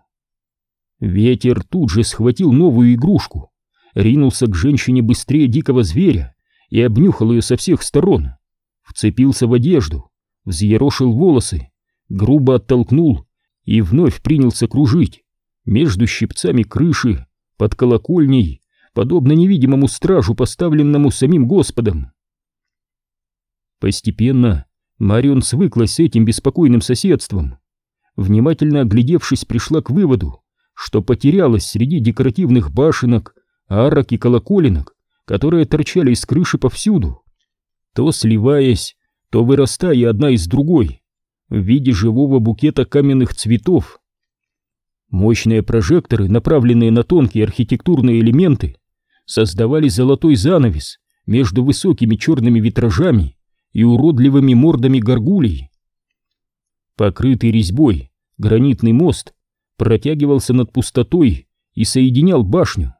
Ветер тут же схватил новую игрушку, ринулся к женщине быстрее дикого зверя и обнюхал ее со всех сторон, вцепился в одежду, взъерошил волосы, грубо оттолкнул и вновь принялся кружить между щипцами крыши, под колокольней подобно невидимому стражу, поставленному самим Господом. Постепенно Марион свыклась с этим беспокойным соседством. Внимательно оглядевшись, пришла к выводу, что потерялась среди декоративных башенок, арок и колоколенок, которые торчали из крыши повсюду, то сливаясь, то вырастая одна из другой, в виде живого букета каменных цветов. Мощные прожекторы, направленные на тонкие архитектурные элементы, создавали золотой занавес между высокими черными витражами и уродливыми мордами горгулей. Покрытый резьбой гранитный мост протягивался над пустотой и соединял башню.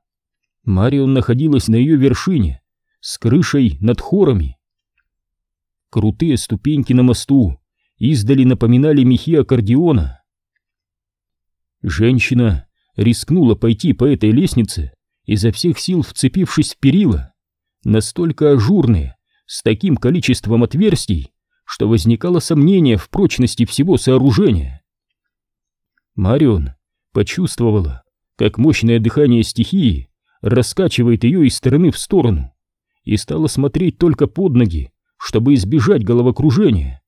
Марион находилась на ее вершине, с крышей над хорами. Крутые ступеньки на мосту издали напоминали мехи аккордеона. Женщина рискнула пойти по этой лестнице, изо всех сил вцепившись в перила, настолько ажурные, с таким количеством отверстий, что возникало сомнение в прочности всего сооружения. Марион почувствовала, как мощное дыхание стихии раскачивает ее из стороны в сторону, и стала смотреть только под ноги, чтобы избежать головокружения.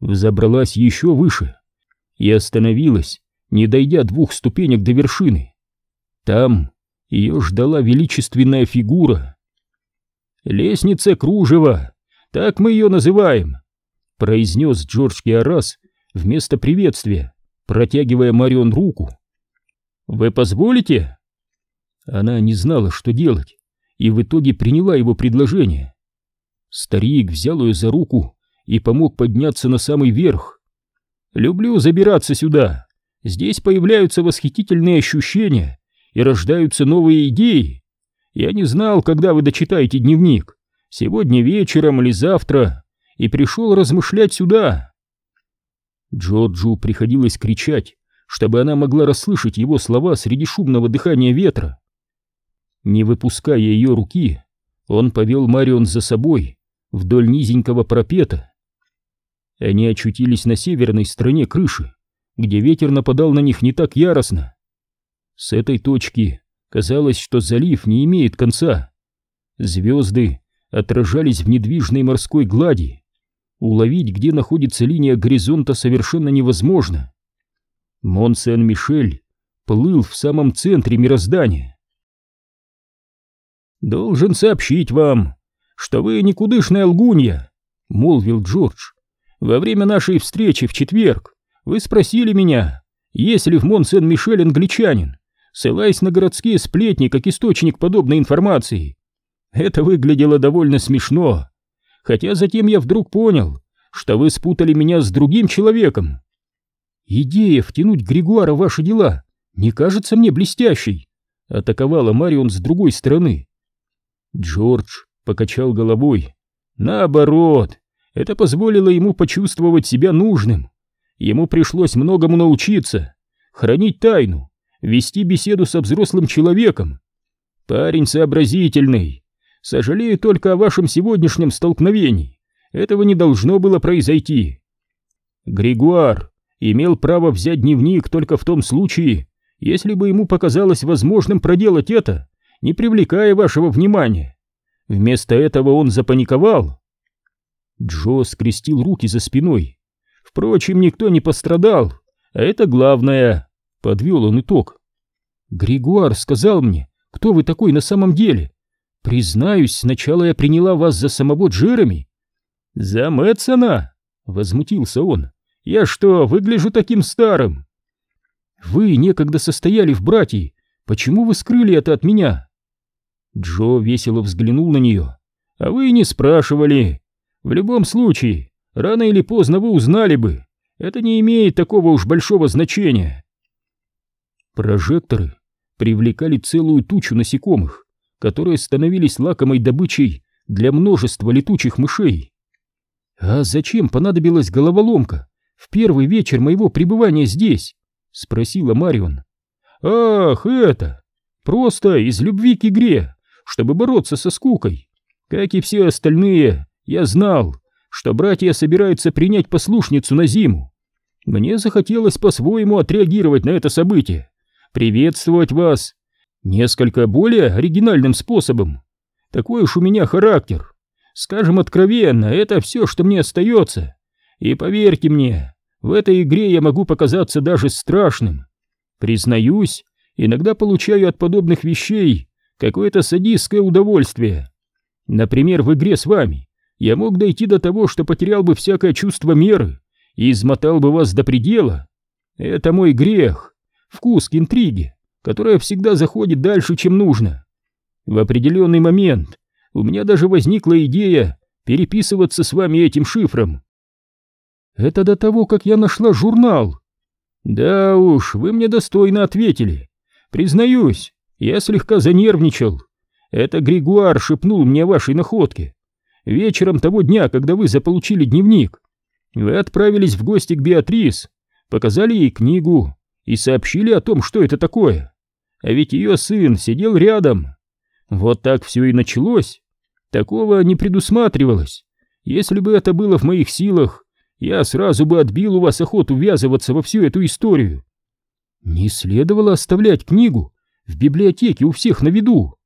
Взобралась еще выше и остановилась, не дойдя двух ступенек до вершины. Там ее ждала величественная фигура. «Лестница кружева, так мы ее называем», — произнес Джордж Киарас вместо приветствия, протягивая Марион руку. «Вы позволите?» Она не знала, что делать, и в итоге приняла его предложение. Старик взял ее за руку и помог подняться на самый верх. «Люблю забираться сюда. Здесь появляются восхитительные ощущения и рождаются новые идеи. Я не знал, когда вы дочитаете дневник, сегодня вечером или завтра, и пришел размышлять сюда». Джорджу приходилось кричать, чтобы она могла расслышать его слова среди шумного дыхания ветра. Не выпуская ее руки, он повел Марион за собой вдоль низенького пропета. Они очутились на северной стороне крыши, где ветер нападал на них не так яростно. С этой точки казалось, что залив не имеет конца. Звезды отражались в недвижной морской глади. Уловить, где находится линия горизонта, совершенно невозможно. Мон-Сен-Мишель плыл в самом центре мироздания. «Должен сообщить вам, что вы никудышная лгунья», — молвил Джордж. «Во время нашей встречи в четверг вы спросили меня, есть ли в Мон-Сен-Мишель англичанин, ссылаясь на городские сплетни как источник подобной информации. Это выглядело довольно смешно, хотя затем я вдруг понял, что вы спутали меня с другим человеком. Идея втянуть Григуара в ваши дела не кажется мне блестящей», — атаковала Марион с другой стороны. Джордж покачал головой. Наоборот, это позволило ему почувствовать себя нужным. Ему пришлось многому научиться, хранить тайну, вести беседу со взрослым человеком. Парень сообразительный. Сожалею только о вашем сегодняшнем столкновении. Этого не должно было произойти. Григуар имел право взять дневник только в том случае, если бы ему показалось возможным проделать это не привлекая вашего внимания. Вместо этого он запаниковал. Джо скрестил руки за спиной. Впрочем, никто не пострадал, а это главное. Подвел он итог. Григуар сказал мне, кто вы такой на самом деле. Признаюсь, сначала я приняла вас за самого Джереми. За Мэтсона? Возмутился он. Я что, выгляжу таким старым? Вы некогда состояли в братьях. Почему вы скрыли это от меня? Джо весело взглянул на нее. «А вы не спрашивали. В любом случае, рано или поздно вы узнали бы. Это не имеет такого уж большого значения». Прожекторы привлекали целую тучу насекомых, которые становились лакомой добычей для множества летучих мышей. «А зачем понадобилась головоломка в первый вечер моего пребывания здесь?» — спросила Марион. «Ах, это! Просто из любви к игре чтобы бороться со скукой. Как и все остальные, я знал, что братья собираются принять послушницу на зиму. Мне захотелось по-своему отреагировать на это событие, приветствовать вас несколько более оригинальным способом. Такой уж у меня характер. Скажем откровенно, это все, что мне остается. И поверьте мне, в этой игре я могу показаться даже страшным. Признаюсь, иногда получаю от подобных вещей какое-то садистское удовольствие. Например, в игре с вами я мог дойти до того, что потерял бы всякое чувство меры и измотал бы вас до предела. Это мой грех, вкус к интриге, которая всегда заходит дальше, чем нужно. В определенный момент у меня даже возникла идея переписываться с вами этим шифром. Это до того, как я нашла журнал. Да уж, вы мне достойно ответили. Признаюсь, я слегка занервничал. Это Григуар шепнул мне о вашей находке. Вечером того дня, когда вы заполучили дневник, вы отправились в гости к Беатрис, показали ей книгу и сообщили о том, что это такое. А ведь ее сын сидел рядом. Вот так все и началось. Такого не предусматривалось. Если бы это было в моих силах, я сразу бы отбил у вас охоту ввязываться во всю эту историю. Не следовало оставлять книгу в библиотеке у всех на виду.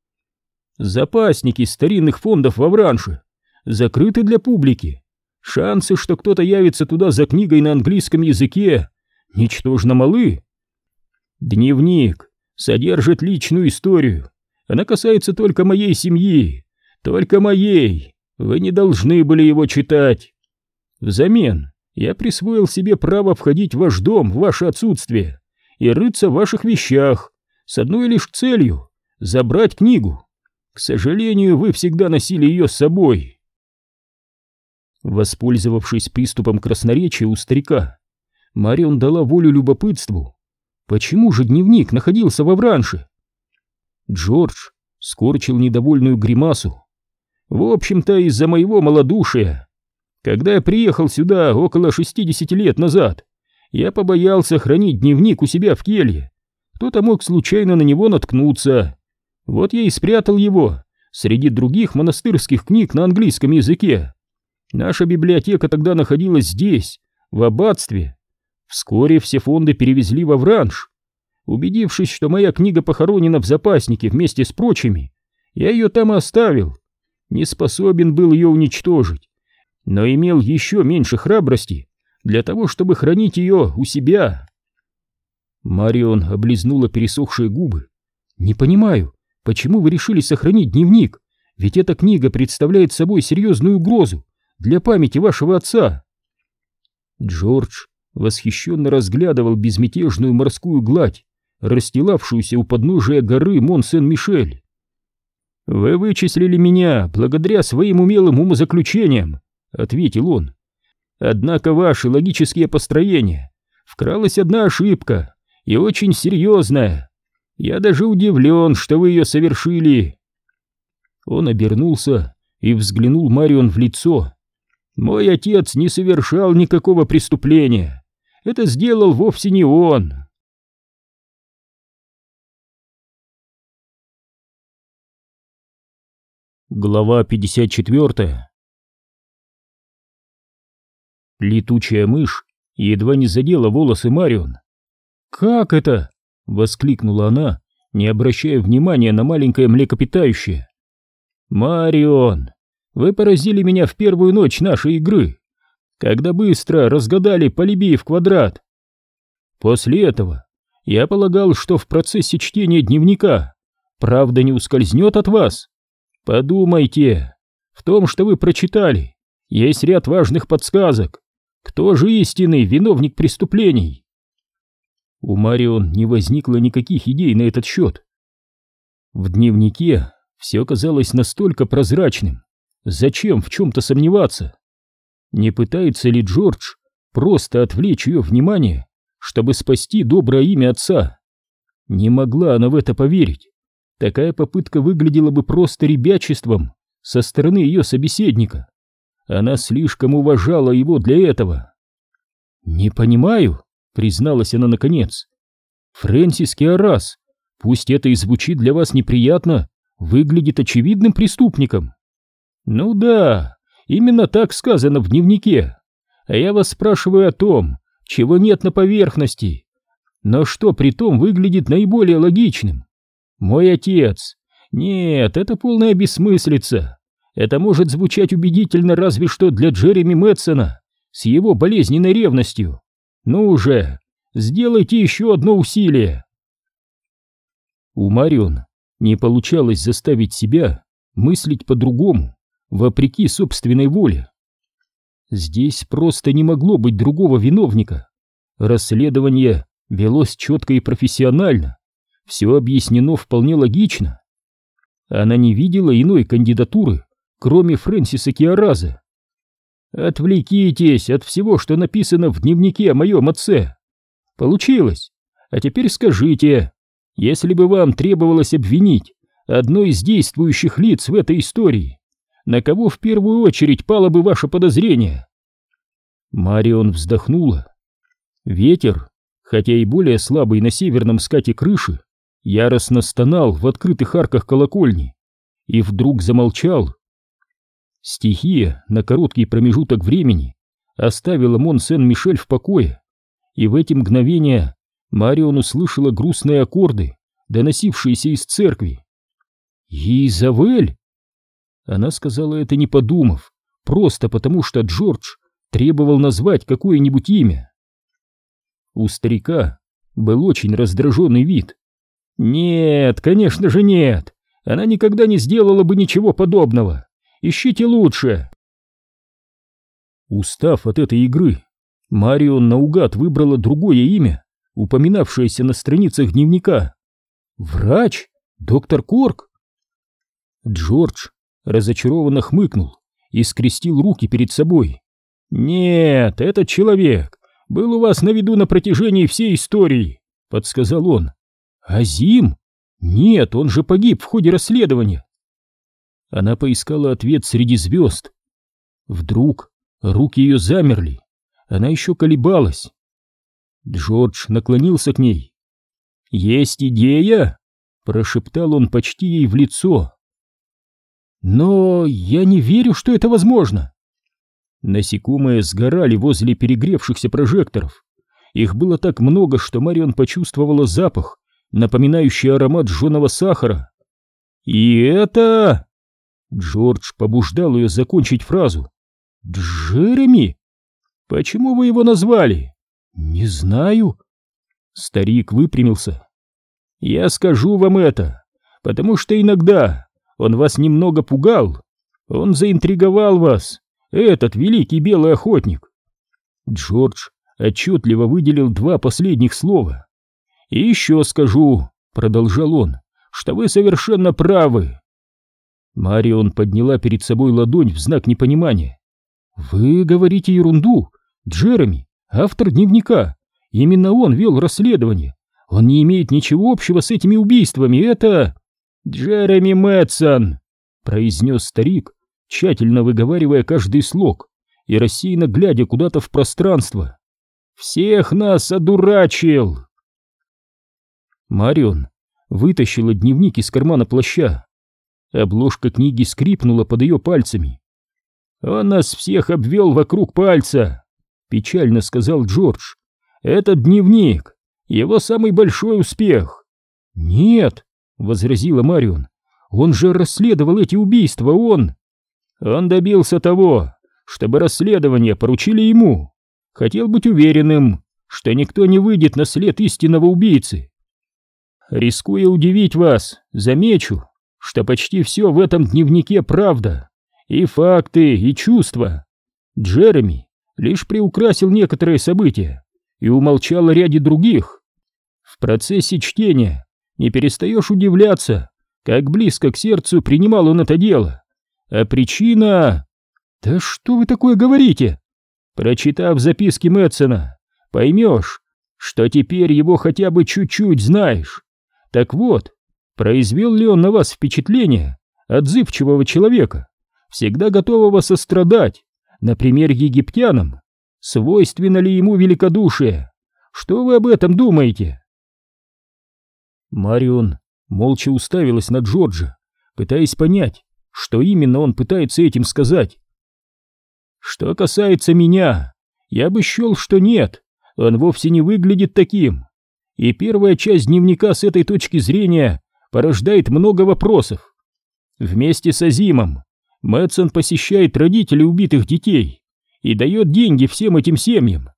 Запасники старинных фондов во Вранше закрыты для публики. Шансы, что кто-то явится туда за книгой на английском языке, ничтожно малы. Дневник содержит личную историю. Она касается только моей семьи, только моей. Вы не должны были его читать. Взамен я присвоил себе право входить в ваш дом в ваше отсутствие и рыться в ваших вещах с одной лишь целью — забрать книгу. К сожалению, вы всегда носили ее с собой. Воспользовавшись приступом красноречия у старика, Марион дала волю любопытству. Почему же дневник находился во Вранше? Джордж скорчил недовольную гримасу. В общем-то, из-за моего малодушия. Когда я приехал сюда около 60 лет назад, я побоялся хранить дневник у себя в келье. Кто-то мог случайно на него наткнуться. Вот я и спрятал его среди других монастырских книг на английском языке. Наша библиотека тогда находилась здесь, в аббатстве. Вскоре все фонды перевезли во Вранж. Убедившись, что моя книга похоронена в запаснике вместе с прочими, я ее там оставил. Не способен был ее уничтожить, но имел еще меньше храбрости для того, чтобы хранить ее у себя. Марион облизнула пересохшие губы. «Не понимаю, почему вы решили сохранить дневник? Ведь эта книга представляет собой серьезную угрозу для памяти вашего отца». Джордж восхищенно разглядывал безмятежную морскую гладь, расстилавшуюся у подножия горы Мон-Сен-Мишель. «Вы вычислили меня благодаря своим умелым умозаключениям», — ответил он. Однако ваши логические построения вкралась одна ошибка, и очень серьезная. Я даже удивлен, что вы ее совершили. Он обернулся и взглянул Марион в лицо. Мой отец не совершал никакого преступления. Это сделал вовсе не он. Глава 54 Летучая мышь едва не задела волосы Марион. «Как это?» — воскликнула она, не обращая внимания на маленькое млекопитающее. «Марион, вы поразили меня в первую ночь нашей игры, когда быстро разгадали полиби в квадрат. После этого я полагал, что в процессе чтения дневника правда не ускользнет от вас. Подумайте, в том, что вы прочитали, есть ряд важных подсказок, кто же истинный виновник преступлений? У Марион не возникло никаких идей на этот счет. В дневнике все казалось настолько прозрачным. Зачем в чем-то сомневаться? Не пытается ли Джордж просто отвлечь ее внимание, чтобы спасти доброе имя отца? Не могла она в это поверить. Такая попытка выглядела бы просто ребячеством со стороны ее собеседника. Она слишком уважала его для этого. «Не понимаю», — призналась она наконец. «Фрэнсис Киарас, пусть это и звучит для вас неприятно, выглядит очевидным преступником». «Ну да, именно так сказано в дневнике. А я вас спрашиваю о том, чего нет на поверхности. Но что при том выглядит наиболее логичным? Мой отец. Нет, это полная бессмыслица. Это может звучать убедительно разве что для Джереми Мэтсона с его болезненной ревностью. Ну уже, сделайте еще одно усилие. У Марион не получалось заставить себя мыслить по-другому, вопреки собственной воле. Здесь просто не могло быть другого виновника. Расследование велось четко и профессионально. Все объяснено вполне логично. Она не видела иной кандидатуры кроме Фрэнсиса Киараза. Отвлекитесь от всего, что написано в дневнике о моем отце. Получилось. А теперь скажите, если бы вам требовалось обвинить одно из действующих лиц в этой истории, на кого в первую очередь пало бы ваше подозрение? Марион вздохнула. Ветер, хотя и более слабый на северном скате крыши, яростно стонал в открытых арках колокольни и вдруг замолчал. Стихия на короткий промежуток времени оставила Мон-Сен-Мишель в покое, и в эти мгновения Марион услышала грустные аккорды, доносившиеся из церкви. «Изавель!» Она сказала это не подумав, просто потому что Джордж требовал назвать какое-нибудь имя. У старика был очень раздраженный вид. «Нет, конечно же нет! Она никогда не сделала бы ничего подобного! Ищите лучше!» Устав от этой игры, Марион наугад выбрала другое имя, упоминавшееся на страницах дневника. «Врач? Доктор Корк?» Джордж разочарованно хмыкнул и скрестил руки перед собой. «Нет, этот человек был у вас на виду на протяжении всей истории», — подсказал он. «Азим? Нет, он же погиб в ходе расследования». Она поискала ответ среди звезд. Вдруг руки ее замерли, она еще колебалась. Джордж наклонился к ней. «Есть идея?» — прошептал он почти ей в лицо. «Но я не верю, что это возможно!» Насекомые сгорали возле перегревшихся прожекторов. Их было так много, что Марион почувствовала запах, напоминающий аромат жженого сахара. «И это...» Джордж побуждал ее закончить фразу. «Джереми? Почему вы его назвали?» «Не знаю». Старик выпрямился. «Я скажу вам это, потому что иногда он вас немного пугал. Он заинтриговал вас, этот великий белый охотник. Джордж отчетливо выделил два последних слова. И еще скажу, продолжал он, что вы совершенно правы. Марион подняла перед собой ладонь в знак непонимания. Вы говорите ерунду. Джереми, автор дневника. Именно он вел расследование. Он не имеет ничего общего с этими убийствами. Это... Джереми Мэтсон, произнес старик, тщательно выговаривая каждый слог и рассеянно глядя куда-то в пространство. «Всех нас одурачил!» Марион вытащила дневник из кармана плаща. Обложка книги скрипнула под ее пальцами. «Он нас всех обвел вокруг пальца!» — печально сказал Джордж. «Этот дневник — его самый большой успех!» «Нет!» — возразила Марион. «Он же расследовал эти убийства, он...» Он добился того, чтобы расследование поручили ему. Хотел быть уверенным, что никто не выйдет на след истинного убийцы. Рискуя удивить вас, замечу, что почти все в этом дневнике правда. И факты, и чувства. Джереми лишь приукрасил некоторые события и умолчал о ряде других. В процессе чтения не перестаешь удивляться, как близко к сердцу принимал он это дело. А причина... Да что вы такое говорите? Прочитав записки Мэтсона, поймешь, что теперь его хотя бы чуть-чуть знаешь. Так вот, произвел ли он на вас впечатление отзывчивого человека, всегда готового сострадать, например, египтянам? Свойственно ли ему великодушие? Что вы об этом думаете? Марион молча уставилась на Джорджа, пытаясь понять, что именно он пытается этим сказать? Что касается меня, я бы счел, что нет, он вовсе не выглядит таким. И первая часть дневника с этой точки зрения порождает много вопросов. Вместе с Азимом Мэтсон посещает родителей убитых детей и дает деньги всем этим семьям.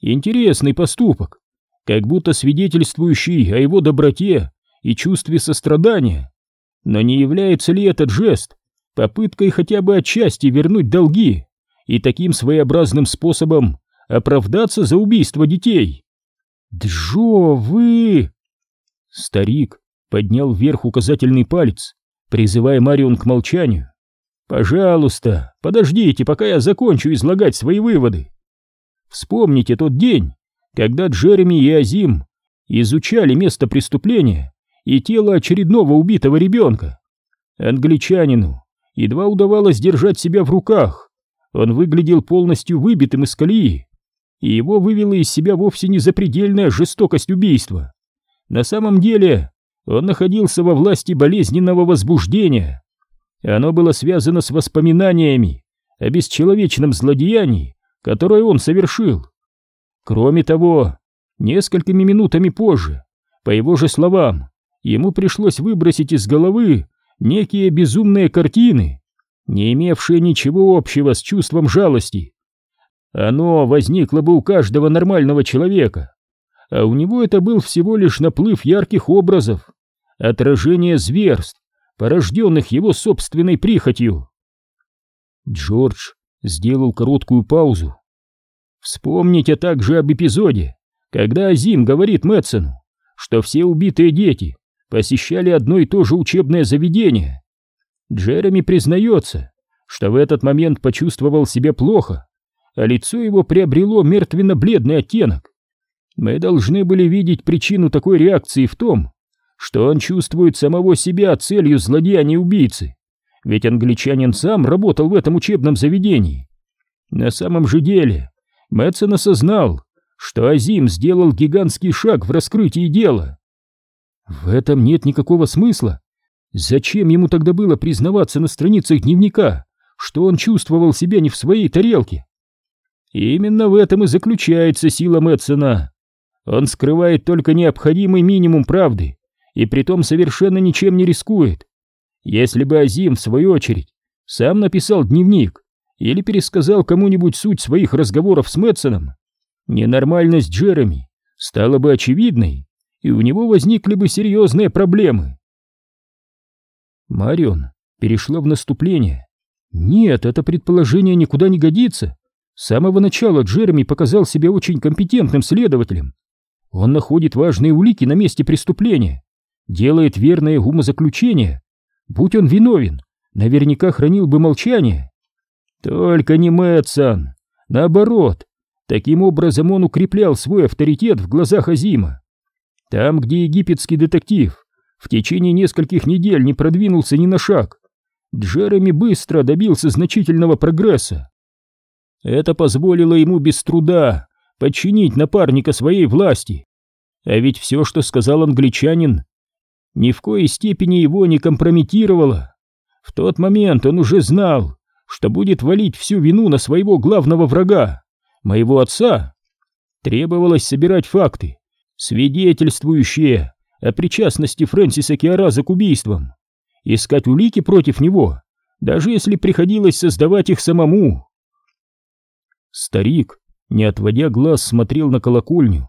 Интересный поступок, как будто свидетельствующий о его доброте и чувстве сострадания. Но не является ли этот жест попыткой хотя бы отчасти вернуть долги и таким своеобразным способом оправдаться за убийство детей? «Джо, вы...» Старик поднял вверх указательный палец, призывая Марион к молчанию. «Пожалуйста, подождите, пока я закончу излагать свои выводы. Вспомните тот день, когда Джереми и Азим изучали место преступления и тело очередного убитого ребенка. Англичанину едва удавалось держать себя в руках. Он выглядел полностью выбитым из колеи, и его вывела из себя вовсе не запредельная жестокость убийства. На самом деле он находился во власти болезненного возбуждения. Оно было связано с воспоминаниями о бесчеловечном злодеянии, которое он совершил. Кроме того, несколькими минутами позже, по его же словам, ему пришлось выбросить из головы некие безумные картины, не имевшие ничего общего с чувством жалости. Оно возникло бы у каждого нормального человека, а у него это был всего лишь наплыв ярких образов, отражение зверств, порожденных его собственной прихотью. Джордж сделал короткую паузу. Вспомните также об эпизоде, когда Азим говорит Мэтсону, что все убитые дети посещали одно и то же учебное заведение. Джереми признается, что в этот момент почувствовал себя плохо, а лицо его приобрело мертвенно-бледный оттенок. Мы должны были видеть причину такой реакции в том, что он чувствует самого себя целью злодеяния убийцы, ведь англичанин сам работал в этом учебном заведении. На самом же деле Мэтсон осознал, что Азим сделал гигантский шаг в раскрытии дела. В этом нет никакого смысла. Зачем ему тогда было признаваться на страницах дневника, что он чувствовал себя не в своей тарелке? Именно в этом и заключается сила Мэтсона. Он скрывает только необходимый минимум правды, и притом совершенно ничем не рискует. Если бы Азим, в свою очередь, сам написал дневник или пересказал кому-нибудь суть своих разговоров с Мэтсоном, ненормальность Джереми стала бы очевидной, и у него возникли бы серьезные проблемы. Марион перешла в наступление. Нет, это предположение никуда не годится. С самого начала Джереми показал себя очень компетентным следователем. Он находит важные улики на месте преступления, делает верное умозаключение. Будь он виновен, наверняка хранил бы молчание. Только не Мэтсон. Наоборот, таким образом он укреплял свой авторитет в глазах Азима. Там, где египетский детектив в течение нескольких недель не продвинулся ни на шаг, Джереми быстро добился значительного прогресса. Это позволило ему без труда подчинить напарника своей власти. А ведь все, что сказал англичанин, ни в коей степени его не компрометировало. В тот момент он уже знал, что будет валить всю вину на своего главного врага, моего отца. Требовалось собирать факты, свидетельствующие о причастности Фрэнсиса Киараза к убийствам, искать улики против него, даже если приходилось создавать их самому. Старик, не отводя глаз, смотрел на колокольню.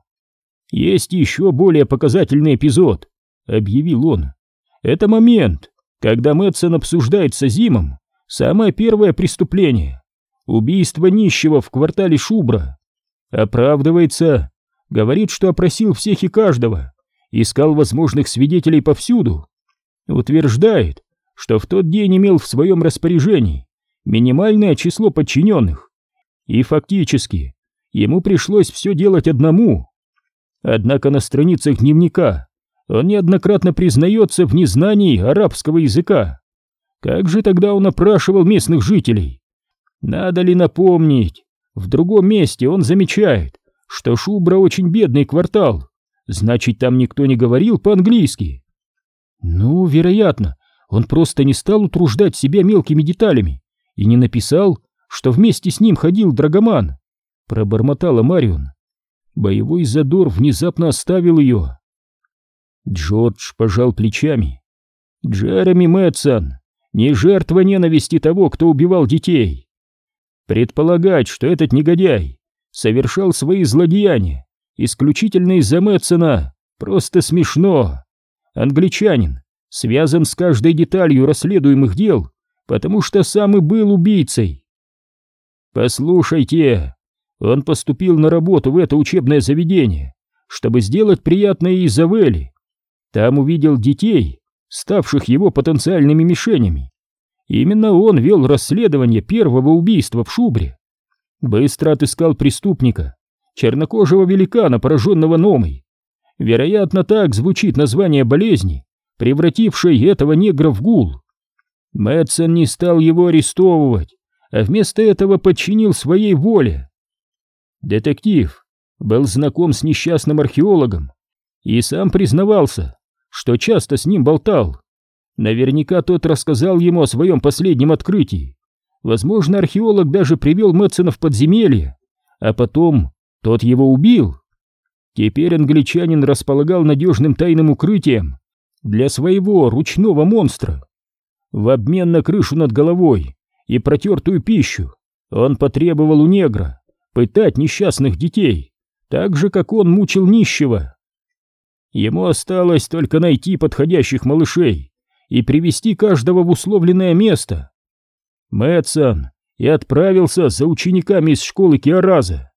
«Есть еще более показательный эпизод», — объявил он. «Это момент, когда Мэтсон обсуждает с Азимом самое первое преступление — убийство нищего в квартале Шубра. Оправдывается, говорит, что опросил всех и каждого, искал возможных свидетелей повсюду. Утверждает, что в тот день имел в своем распоряжении минимальное число подчиненных, и фактически ему пришлось все делать одному. Однако на страницах дневника он неоднократно признается в незнании арабского языка. Как же тогда он опрашивал местных жителей? Надо ли напомнить? В другом месте он замечает, что Шубра очень бедный квартал, значит, там никто не говорил по-английски. Ну, вероятно, он просто не стал утруждать себя мелкими деталями и не написал, что вместе с ним ходил Драгоман, пробормотала Марион. Боевой задор внезапно оставил ее. Джордж пожал плечами. Джереми Мэтсон не жертва ненависти того, кто убивал детей. Предполагать, что этот негодяй совершал свои злодеяния исключительно из-за Мэтсона, просто смешно. Англичанин связан с каждой деталью расследуемых дел, потому что сам и был убийцей. Послушайте, он поступил на работу в это учебное заведение, чтобы сделать приятное Изавели. Там увидел детей, ставших его потенциальными мишенями. Именно он вел расследование первого убийства в Шубре. Быстро отыскал преступника, чернокожего великана, пораженного номой. Вероятно, так звучит название болезни, превратившей этого негра в гул. Мэтсон не стал его арестовывать, а вместо этого подчинил своей воле. Детектив был знаком с несчастным археологом и сам признавался, что часто с ним болтал. Наверняка тот рассказал ему о своем последнем открытии. Возможно, археолог даже привел Мэтсона в подземелье, а потом тот его убил. Теперь англичанин располагал надежным тайным укрытием для своего ручного монстра. В обмен на крышу над головой и протертую пищу он потребовал у негра пытать несчастных детей, так же, как он мучил нищего. Ему осталось только найти подходящих малышей и привести каждого в условленное место. Мэтсон и отправился за учениками из школы Киараза.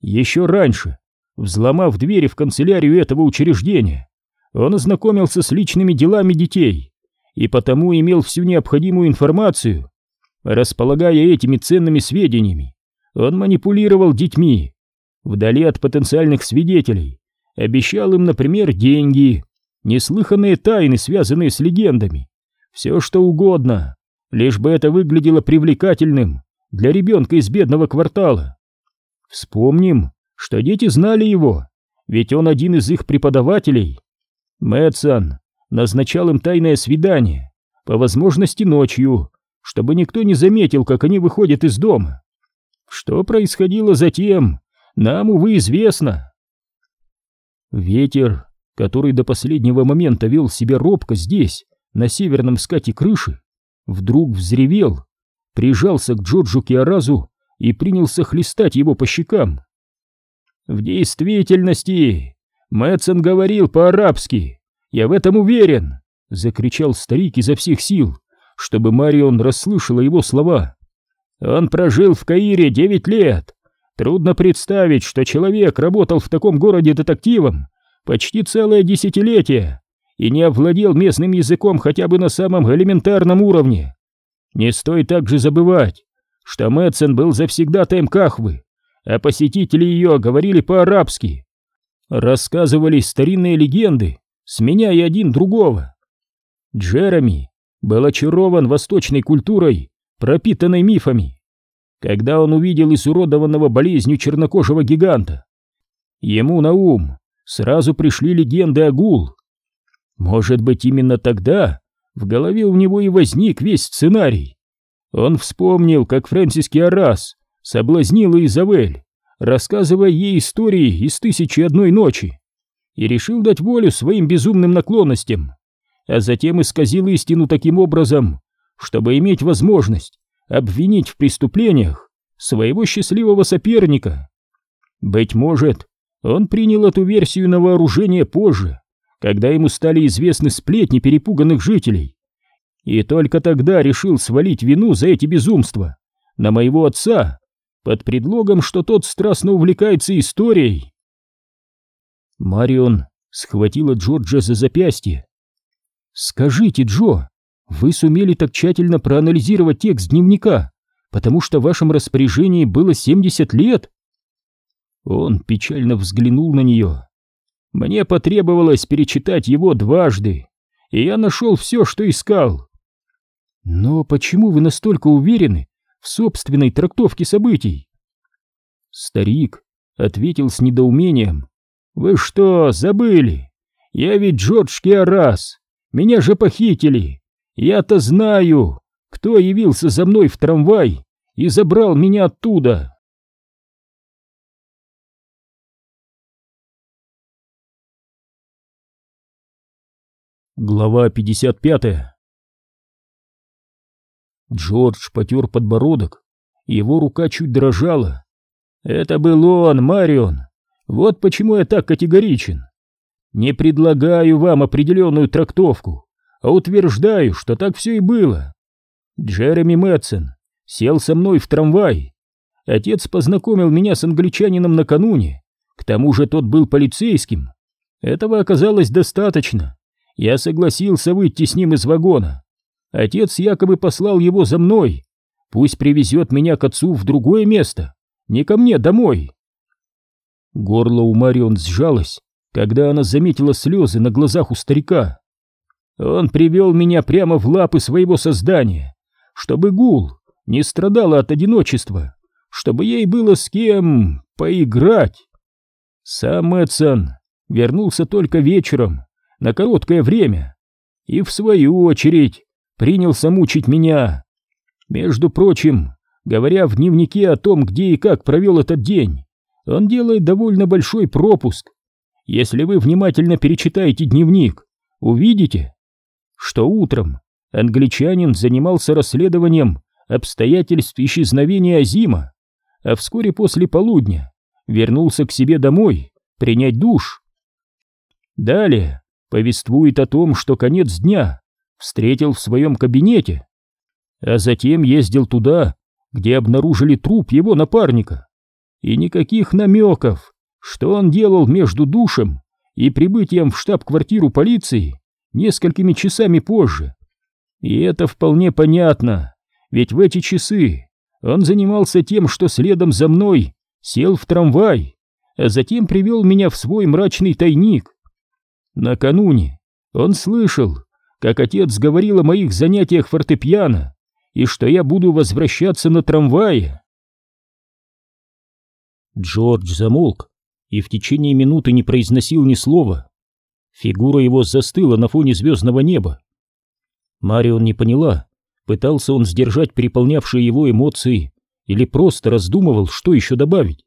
Еще раньше, взломав двери в канцелярию этого учреждения, он ознакомился с личными делами детей и потому имел всю необходимую информацию. Располагая этими ценными сведениями, он манипулировал детьми, вдали от потенциальных свидетелей, обещал им, например, деньги, неслыханные тайны, связанные с легендами, все что угодно, лишь бы это выглядело привлекательным для ребенка из бедного квартала. Вспомним, что дети знали его, ведь он один из их преподавателей. Мэтсон назначал им тайное свидание, по возможности ночью, чтобы никто не заметил, как они выходят из дома. Что происходило затем, нам, увы, известно. Ветер, который до последнего момента вел себя робко здесь, на северном скате крыши, вдруг взревел, прижался к Джорджу Киаразу и принялся хлестать его по щекам. В действительности, Мэтсон говорил по-арабски, я в этом уверен, закричал старик изо всех сил, чтобы Марион расслышала его слова. Он прожил в Каире девять лет. Трудно представить, что человек работал в таком городе детективом почти целое десятилетие и не овладел местным языком хотя бы на самом элементарном уровне. Не стоит также забывать, что Мэтсон был завсегдатаем Кахвы, а посетители ее говорили по-арабски. Рассказывались старинные легенды, сменяя один другого. Джереми был очарован восточной культурой, пропитанной мифами. Когда он увидел изуродованного болезнью чернокожего гиганта, ему на ум сразу пришли легенды о гул. Может быть, именно тогда в голове у него и возник весь сценарий. Он вспомнил, как Фрэнсис Киарас соблазнила Изавель, рассказывая ей истории из «Тысячи одной ночи», и решил дать волю своим безумным наклонностям, а затем исказил истину таким образом, чтобы иметь возможность обвинить в преступлениях своего счастливого соперника. Быть может, он принял эту версию на вооружение позже, когда ему стали известны сплетни перепуганных жителей, и только тогда решил свалить вину за эти безумства на моего отца под предлогом, что тот страстно увлекается историей. Марион схватила Джорджа за запястье. «Скажите, Джо, вы сумели так тщательно проанализировать текст дневника, потому что в вашем распоряжении было 70 лет?» Он печально взглянул на нее. Мне потребовалось перечитать его дважды, и я нашел все, что искал. Но почему вы настолько уверены в собственной трактовке событий? Старик ответил с недоумением. Вы что, забыли? Я ведь Джордж Киарас. Меня же похитили. Я-то знаю, кто явился за мной в трамвай и забрал меня оттуда. Глава 55 Джордж потер подбородок, его рука чуть дрожала. «Это был он, Марион! Вот почему я так категоричен! Не предлагаю вам определенную трактовку, а утверждаю, что так все и было. Джереми Мэтсон сел со мной в трамвай. Отец познакомил меня с англичанином накануне, к тому же тот был полицейским. Этого оказалось достаточно» Я согласился выйти с ним из вагона. Отец якобы послал его за мной. Пусть привезет меня к отцу в другое место, не ко мне домой. Горло у Марион сжалось, когда она заметила слезы на глазах у старика. Он привел меня прямо в лапы своего создания, чтобы Гул не страдала от одиночества, чтобы ей было с кем поиграть. Сам Эдсон вернулся только вечером, на короткое время. и в свою очередь принялся мучить меня. Между прочим, говоря в дневнике о том, где и как провел этот день, он делает довольно большой пропуск. Если вы внимательно перечитаете дневник, увидите, что утром англичанин занимался расследованием обстоятельств исчезновения Азима, а вскоре после полудня вернулся к себе домой принять душ. Далее повествует о том, что конец дня встретил в своем кабинете, а затем ездил туда, где обнаружили труп его напарника, и никаких намеков, что он делал между душем и прибытием в штаб-квартиру полиции несколькими часами позже. И это вполне понятно, ведь в эти часы он занимался тем, что следом за мной сел в трамвай, а затем привел меня в свой мрачный тайник. Накануне он слышал, как отец говорил о моих занятиях фортепиано и что я буду возвращаться на трамвае. Джордж замолк и в течение минуты не произносил ни слова. Фигура его застыла на фоне звездного неба. Марион не поняла, пытался он сдержать переполнявшие его эмоции или просто раздумывал, что еще добавить.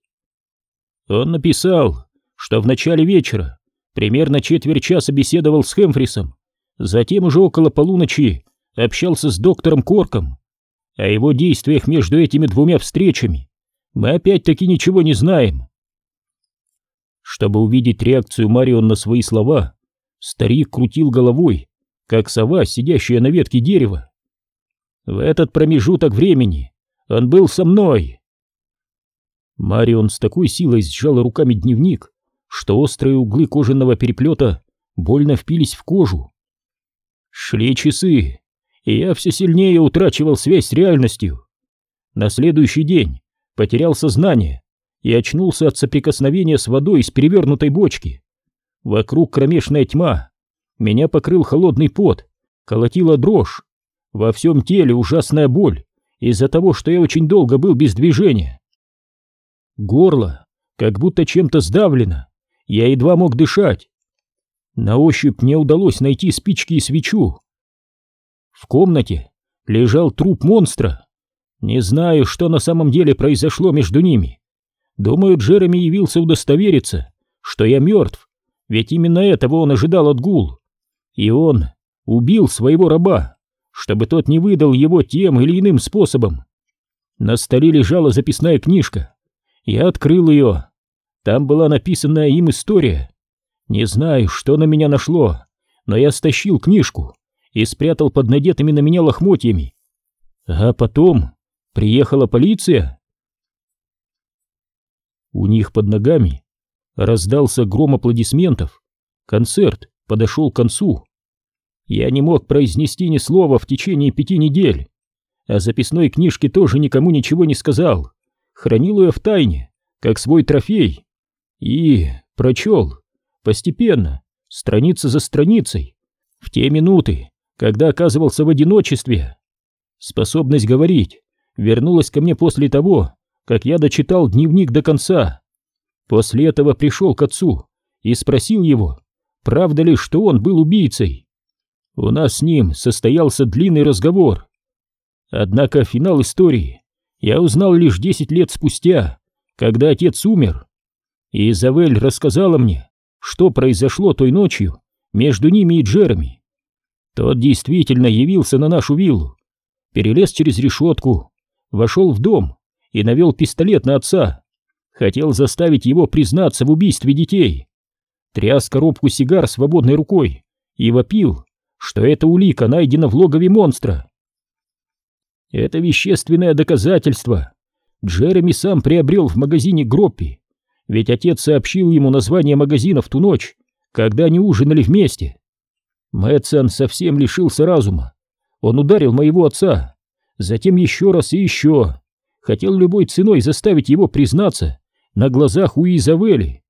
Он написал, что в начале вечера примерно четверть часа беседовал с Хэмфрисом, затем уже около полуночи общался с доктором Корком. О его действиях между этими двумя встречами мы опять-таки ничего не знаем. Чтобы увидеть реакцию Марион на свои слова, старик крутил головой, как сова, сидящая на ветке дерева. В этот промежуток времени он был со мной. Марион с такой силой сжала руками дневник, что острые углы кожаного переплета больно впились в кожу. Шли часы, и я все сильнее утрачивал связь с реальностью. На следующий день потерял сознание и очнулся от соприкосновения с водой из перевернутой бочки. Вокруг кромешная тьма, меня покрыл холодный пот, колотила дрожь, во всем теле ужасная боль из-за того, что я очень долго был без движения. Горло как будто чем-то сдавлено, я едва мог дышать. На ощупь мне удалось найти спички и свечу. В комнате лежал труп монстра. Не знаю, что на самом деле произошло между ними. Думаю, Джереми явился удостовериться, что я мертв, ведь именно этого он ожидал от гул. И он убил своего раба, чтобы тот не выдал его тем или иным способом. На столе лежала записная книжка. Я открыл ее. Там была написанная им история. Не знаю, что на меня нашло, но я стащил книжку и спрятал под надетыми на меня лохмотьями. А потом приехала полиция. У них под ногами раздался гром аплодисментов. Концерт подошел к концу. Я не мог произнести ни слова в течение пяти недель. О записной книжке тоже никому ничего не сказал хранил ее в тайне, как свой трофей, и прочел постепенно, страница за страницей, в те минуты, когда оказывался в одиночестве. Способность говорить вернулась ко мне после того, как я дочитал дневник до конца. После этого пришел к отцу и спросил его, правда ли, что он был убийцей. У нас с ним состоялся длинный разговор. Однако финал истории я узнал лишь десять лет спустя, когда отец умер. И Изавель рассказала мне, что произошло той ночью между ними и Джереми. Тот действительно явился на нашу виллу, перелез через решетку, вошел в дом и навел пистолет на отца. Хотел заставить его признаться в убийстве детей. Тряс коробку сигар свободной рукой и вопил, что эта улика найдена в логове монстра. Это вещественное доказательство. Джереми сам приобрел в магазине Гроппи, ведь отец сообщил ему название магазина в ту ночь, когда они ужинали вместе. Мэтсон совсем лишился разума. Он ударил моего отца, затем еще раз и еще. Хотел любой ценой заставить его признаться на глазах у Изавели.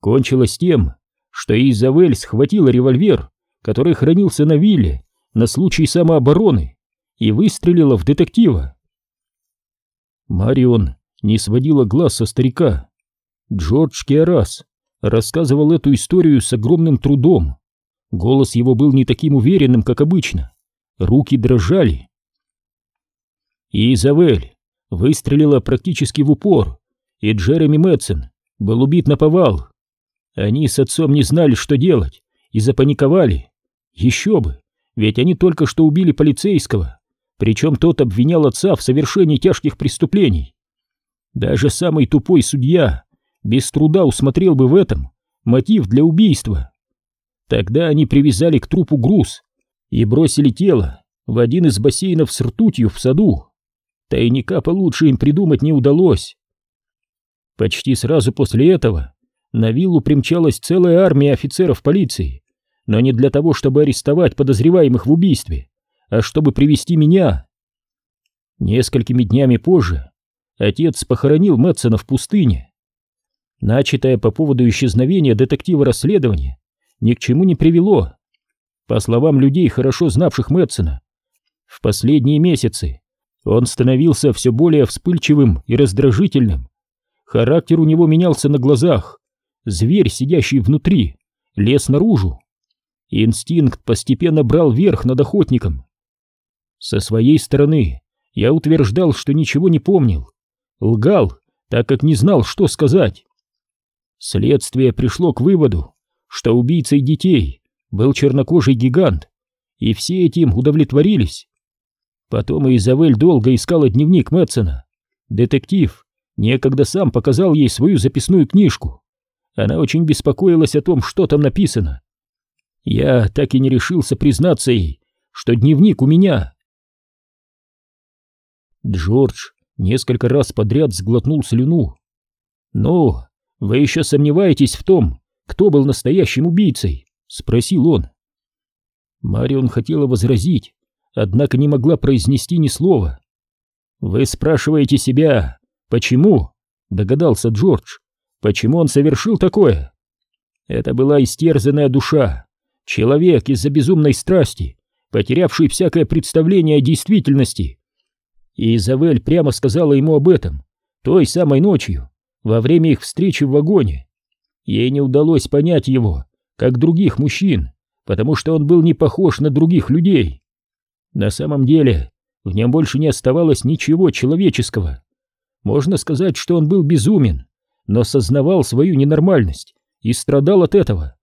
Кончилось тем, что Изавель схватила револьвер, который хранился на вилле на случай самообороны, и выстрелила в детектива. Марион не сводила глаз со старика. Джордж Киарас рассказывал эту историю с огромным трудом. Голос его был не таким уверенным, как обычно. Руки дрожали. И Изавель выстрелила практически в упор, и Джереми Мэтсон был убит на повал. Они с отцом не знали, что делать, и запаниковали. Еще бы, ведь они только что убили полицейского, причем тот обвинял отца в совершении тяжких преступлений. Даже самый тупой судья без труда усмотрел бы в этом мотив для убийства. Тогда они привязали к трупу груз и бросили тело в один из бассейнов с ртутью в саду. Тайника получше им придумать не удалось. Почти сразу после этого на виллу примчалась целая армия офицеров полиции, но не для того, чтобы арестовать подозреваемых в убийстве, а чтобы привести меня. Несколькими днями позже отец похоронил Мэтсона в пустыне. Начатое по поводу исчезновения детектива расследование ни к чему не привело. По словам людей, хорошо знавших Мэтсона, в последние месяцы он становился все более вспыльчивым и раздражительным. Характер у него менялся на глазах. Зверь, сидящий внутри, лез наружу. Инстинкт постепенно брал верх над охотником. Со своей стороны я утверждал, что ничего не помнил. Лгал, так как не знал, что сказать. Следствие пришло к выводу, что убийцей детей был чернокожий гигант, и все этим удовлетворились. Потом Изавель долго искала дневник Мэтсона. Детектив некогда сам показал ей свою записную книжку. Она очень беспокоилась о том, что там написано. Я так и не решился признаться ей, что дневник у меня. Джордж несколько раз подряд сглотнул слюну. «Ну, вы еще сомневаетесь в том, кто был настоящим убийцей?» — спросил он. Марион хотела возразить, однако не могла произнести ни слова. «Вы спрашиваете себя, почему?» — догадался Джордж. «Почему он совершил такое?» Это была истерзанная душа, человек из-за безумной страсти, потерявший всякое представление о действительности. И Изавель прямо сказала ему об этом, той самой ночью, во время их встречи в вагоне. Ей не удалось понять его, как других мужчин, потому что он был не похож на других людей. На самом деле, в нем больше не оставалось ничего человеческого. Можно сказать, что он был безумен, но сознавал свою ненормальность и страдал от этого.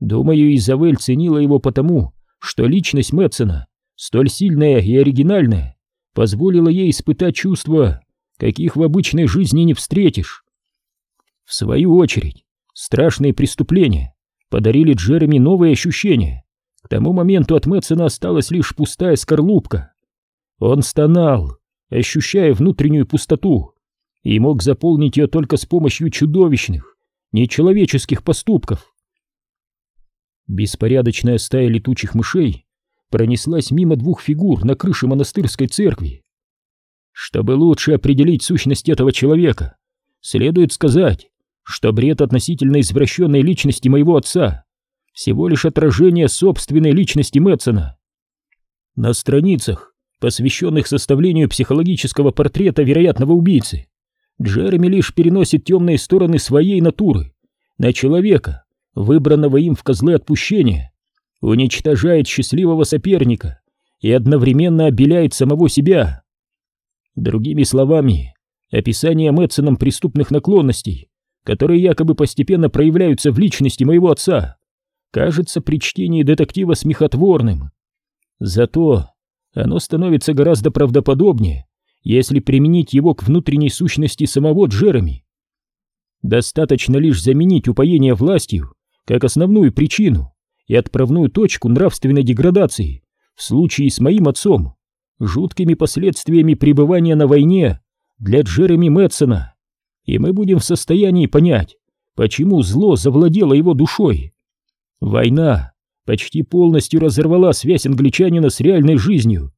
Думаю, Изавель ценила его потому, что личность Мэтсона, столь сильная и оригинальная, позволила ей испытать чувства, каких в обычной жизни не встретишь. В свою очередь, страшные преступления подарили Джереми новые ощущения, к тому моменту от Мэтсона осталась лишь пустая скорлупка. Он стонал, ощущая внутреннюю пустоту, и мог заполнить ее только с помощью чудовищных, нечеловеческих поступков. Беспорядочная стая летучих мышей пронеслась мимо двух фигур на крыше монастырской церкви. Чтобы лучше определить сущность этого человека, следует сказать, что бред относительно извращенной личности моего отца всего лишь отражение собственной личности Мэтсона. На страницах, посвященных составлению психологического портрета вероятного убийцы, Джереми лишь переносит темные стороны своей натуры на человека, выбранного им в козлы отпущения, уничтожает счастливого соперника и одновременно обеляет самого себя. Другими словами, описание Мэтсоном преступных наклонностей, которые якобы постепенно проявляются в личности моего отца, кажется при чтении детектива смехотворным. Зато оно становится гораздо правдоподобнее, если применить его к внутренней сущности самого Джереми. Достаточно лишь заменить упоение властью как основную причину и отправную точку нравственной деградации в случае с моим отцом, жуткими последствиями пребывания на войне для Джереми Мэтсона, и мы будем в состоянии понять, почему зло завладело его душой. Война почти полностью разорвала связь англичанина с реальной жизнью.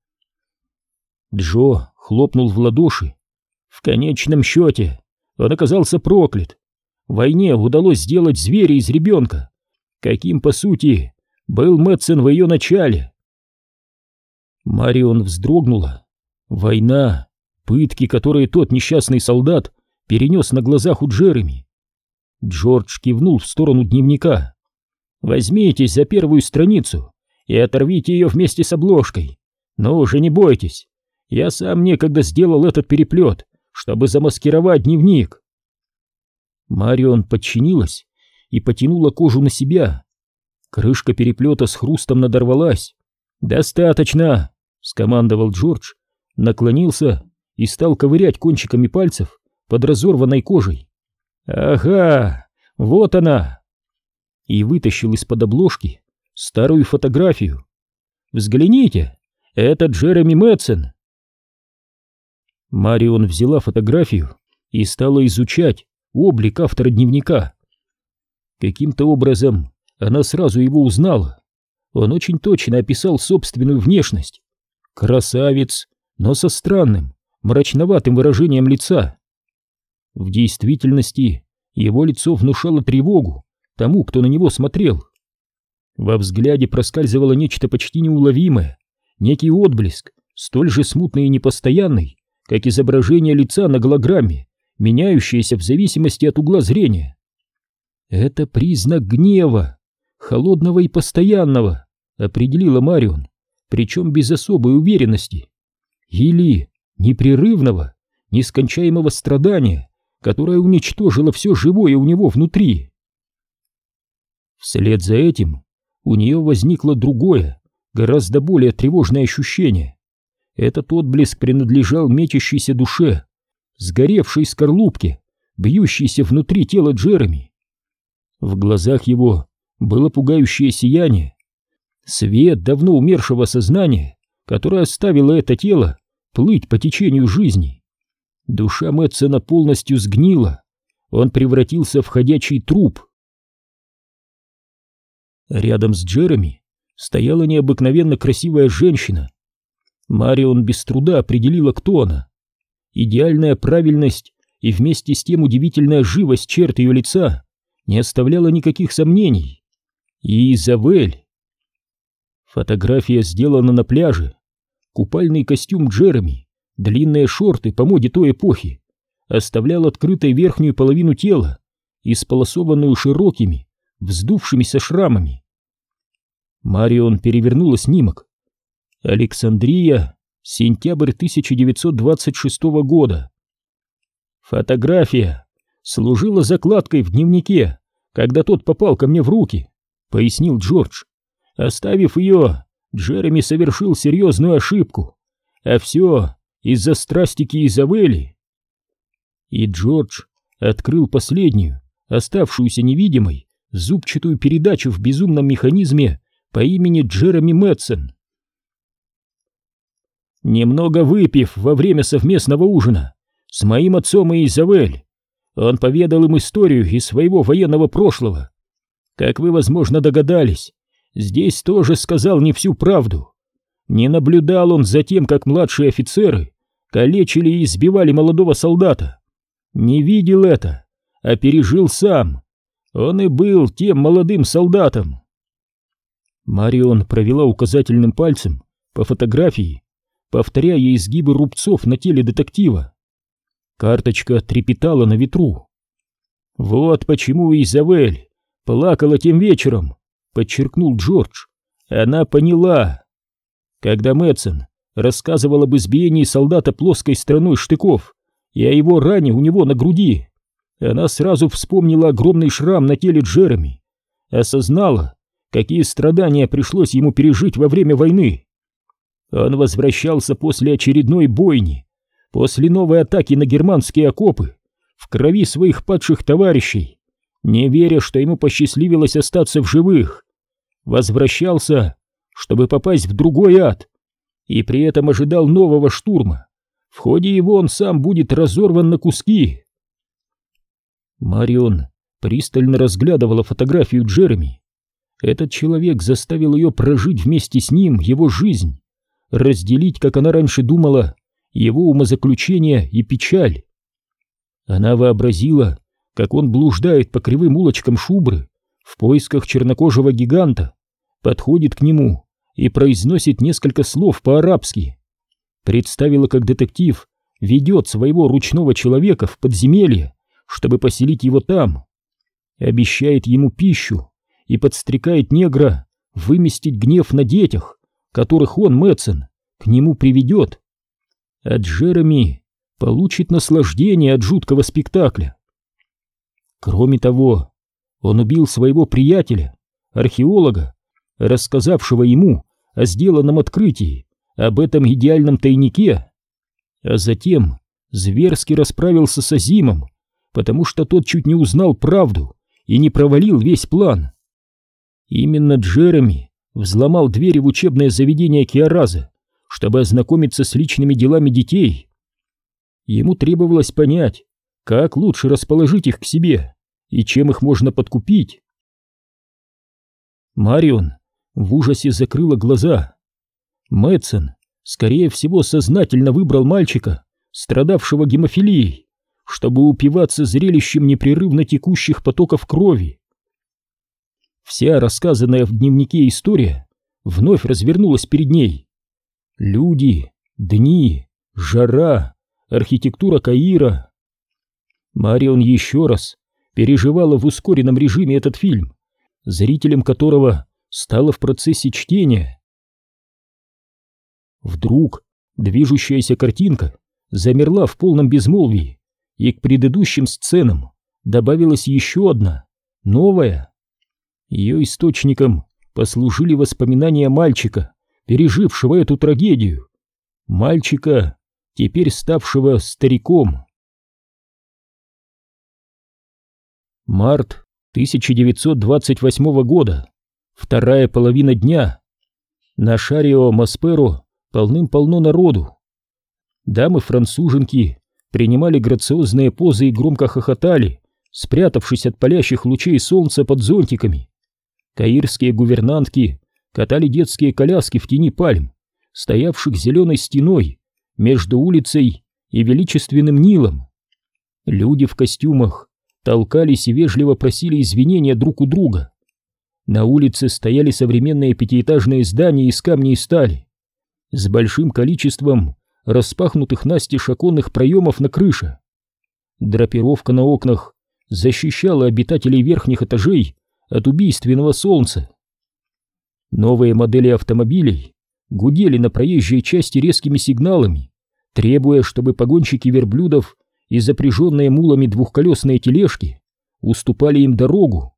Джо хлопнул в ладоши. В конечном счете он оказался проклят. Войне удалось сделать зверя из ребенка, каким, по сути, был Мэтсон в ее начале. Марион вздрогнула. Война, пытки, которые тот несчастный солдат перенес на глазах у Джереми. Джордж кивнул в сторону дневника. Возьмитесь за первую страницу и оторвите ее вместе с обложкой. Но уже не бойтесь. Я сам некогда сделал этот переплет, чтобы замаскировать дневник. Марион подчинилась и потянула кожу на себя. Крышка переплета с хрустом надорвалась. «Достаточно!» — скомандовал Джордж, наклонился и стал ковырять кончиками пальцев под разорванной кожей. «Ага, вот она!» И вытащил из-под обложки старую фотографию. «Взгляните, это Джереми Мэтсон!» Марион взяла фотографию и стала изучать облик автора дневника. Каким-то образом она сразу его узнала. Он очень точно описал собственную внешность. Красавец, но со странным, мрачноватым выражением лица. В действительности его лицо внушало тревогу тому, кто на него смотрел. Во взгляде проскальзывало нечто почти неуловимое, некий отблеск, столь же смутный и непостоянный, как изображение лица на голограмме, меняющееся в зависимости от угла зрения. Это признак гнева, холодного и постоянного, определила Марион, причем без особой уверенности. Или непрерывного, нескончаемого страдания, которое уничтожило все живое у него внутри. Вслед за этим у нее возникло другое, гораздо более тревожное ощущение. Этот отблеск принадлежал мечащейся душе, сгоревшей скорлупке, бьющейся внутри тела Джереми. В глазах его было пугающее сияние. Свет давно умершего сознания, которое оставило это тело плыть по течению жизни. Душа Мэтсона полностью сгнила, он превратился в ходячий труп. Рядом с Джереми стояла необыкновенно красивая женщина. Марион без труда определила, кто она. Идеальная правильность и вместе с тем удивительная живость черт ее лица не оставляла никаких сомнений. И Изабель. Фотография сделана на пляже. Купальный костюм Джереми, длинные шорты по моде той эпохи, оставлял открытой верхнюю половину тела, исполосованную широкими, вздувшимися шрамами. Марион перевернула снимок. Александрия, сентябрь 1926 года. Фотография служила закладкой в дневнике, когда тот попал ко мне в руки, пояснил Джордж. Оставив ее, Джереми совершил серьезную ошибку, а все из-за страстики Изабели. И Джордж открыл последнюю, оставшуюся невидимой, зубчатую передачу в безумном механизме по имени Джереми Мэтсон. Немного выпив во время совместного ужина с моим отцом и Изавель, он поведал им историю из своего военного прошлого. Как вы, возможно, догадались, здесь тоже сказал не всю правду. Не наблюдал он за тем, как младшие офицеры калечили и избивали молодого солдата. Не видел это, а пережил сам. Он и был тем молодым солдатом. Марион провела указательным пальцем по фотографии, повторяя изгибы рубцов на теле детектива. Карточка трепетала на ветру. «Вот почему Изавель плакала тем вечером», — подчеркнул Джордж. «Она поняла». Когда Мэтсон рассказывал об избиении солдата плоской стороной штыков и о его ране у него на груди, она сразу вспомнила огромный шрам на теле Джереми, осознала, какие страдания пришлось ему пережить во время войны. Он возвращался после очередной бойни, после новой атаки на германские окопы, в крови своих падших товарищей, не веря, что ему посчастливилось остаться в живых, возвращался, чтобы попасть в другой ад, и при этом ожидал нового штурма. В ходе его он сам будет разорван на куски. Марион пристально разглядывала фотографию Джереми. Этот человек заставил ее прожить вместе с ним его жизнь, разделить, как она раньше думала, его умозаключение и печаль. Она вообразила, как он блуждает по кривым улочкам Шубры в поисках чернокожего гиганта, подходит к нему и произносит несколько слов по-арабски. Представила, как детектив ведет своего ручного человека в подземелье, чтобы поселить его там. Обещает ему пищу и подстрекает негра выместить гнев на детях, которых он, Мэтсон, к нему приведет. А Джереми получит наслаждение от жуткого спектакля. Кроме того, он убил своего приятеля, археолога, рассказавшего ему о сделанном открытии, об этом идеальном тайнике, а затем зверски расправился с Азимом, потому что тот чуть не узнал правду и не провалил весь план. Именно Джереми взломал двери в учебное заведение Киараза, чтобы ознакомиться с личными делами детей. Ему требовалось понять, как лучше расположить их к себе и чем их можно подкупить. Марион в ужасе закрыла глаза. Мэтсон, скорее всего, сознательно выбрал мальчика, страдавшего гемофилией, чтобы упиваться зрелищем непрерывно текущих потоков крови. Вся рассказанная в дневнике история вновь развернулась перед ней. Люди, дни, жара, архитектура Каира. Марион еще раз переживала в ускоренном режиме этот фильм, зрителем которого стала в процессе чтения. Вдруг движущаяся картинка замерла в полном безмолвии, и к предыдущим сценам добавилась еще одна, новая. Ее источником послужили воспоминания мальчика, пережившего эту трагедию. Мальчика, теперь ставшего стариком. Март 1928 года. Вторая половина дня. На Шарио Масперо полным-полно народу. Дамы-француженки принимали грациозные позы и громко хохотали, спрятавшись от палящих лучей солнца под зонтиками. Каирские гувернантки катали детские коляски в тени пальм, стоявших зеленой стеной между улицей и величественным Нилом. Люди в костюмах толкались и вежливо просили извинения друг у друга. На улице стояли современные пятиэтажные здания из камня и стали, с большим количеством распахнутых настежь оконных проемов на крыше. Драпировка на окнах защищала обитателей верхних этажей от убийственного солнца. Новые модели автомобилей гудели на проезжей части резкими сигналами, требуя, чтобы погонщики верблюдов и запряженные мулами двухколесные тележки уступали им дорогу.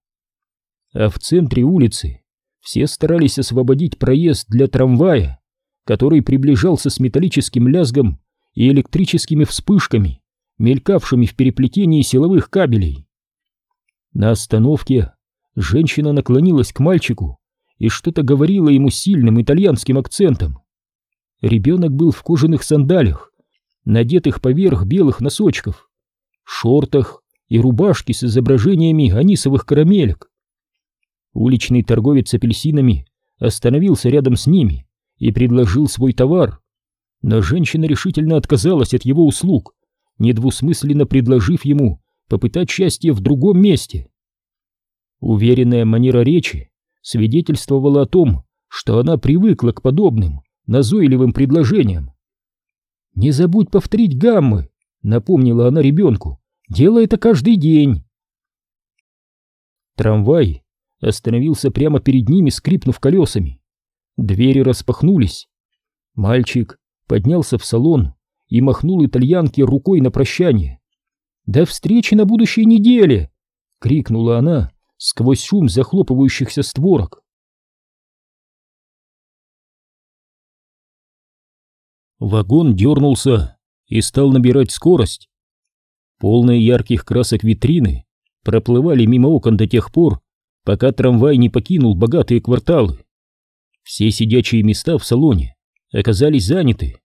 А в центре улицы все старались освободить проезд для трамвая, который приближался с металлическим лязгом и электрическими вспышками, мелькавшими в переплетении силовых кабелей. На остановке женщина наклонилась к мальчику и что-то говорила ему сильным итальянским акцентом. Ребенок был в кожаных сандалях, надетых поверх белых носочков, шортах и рубашке с изображениями анисовых карамелек. Уличный торговец апельсинами остановился рядом с ними и предложил свой товар, но женщина решительно отказалась от его услуг, недвусмысленно предложив ему попытать счастье в другом месте. Уверенная манера речи свидетельствовала о том, что она привыкла к подобным назойливым предложениям. «Не забудь повторить гаммы», — напомнила она ребенку. «Делай это каждый день». Трамвай остановился прямо перед ними, скрипнув колесами. Двери распахнулись. Мальчик поднялся в салон и махнул итальянке рукой на прощание. «До встречи на будущей неделе!» — крикнула она сквозь шум захлопывающихся створок. Вагон дернулся и стал набирать скорость. Полные ярких красок витрины проплывали мимо окон до тех пор, пока трамвай не покинул богатые кварталы. Все сидячие места в салоне оказались заняты.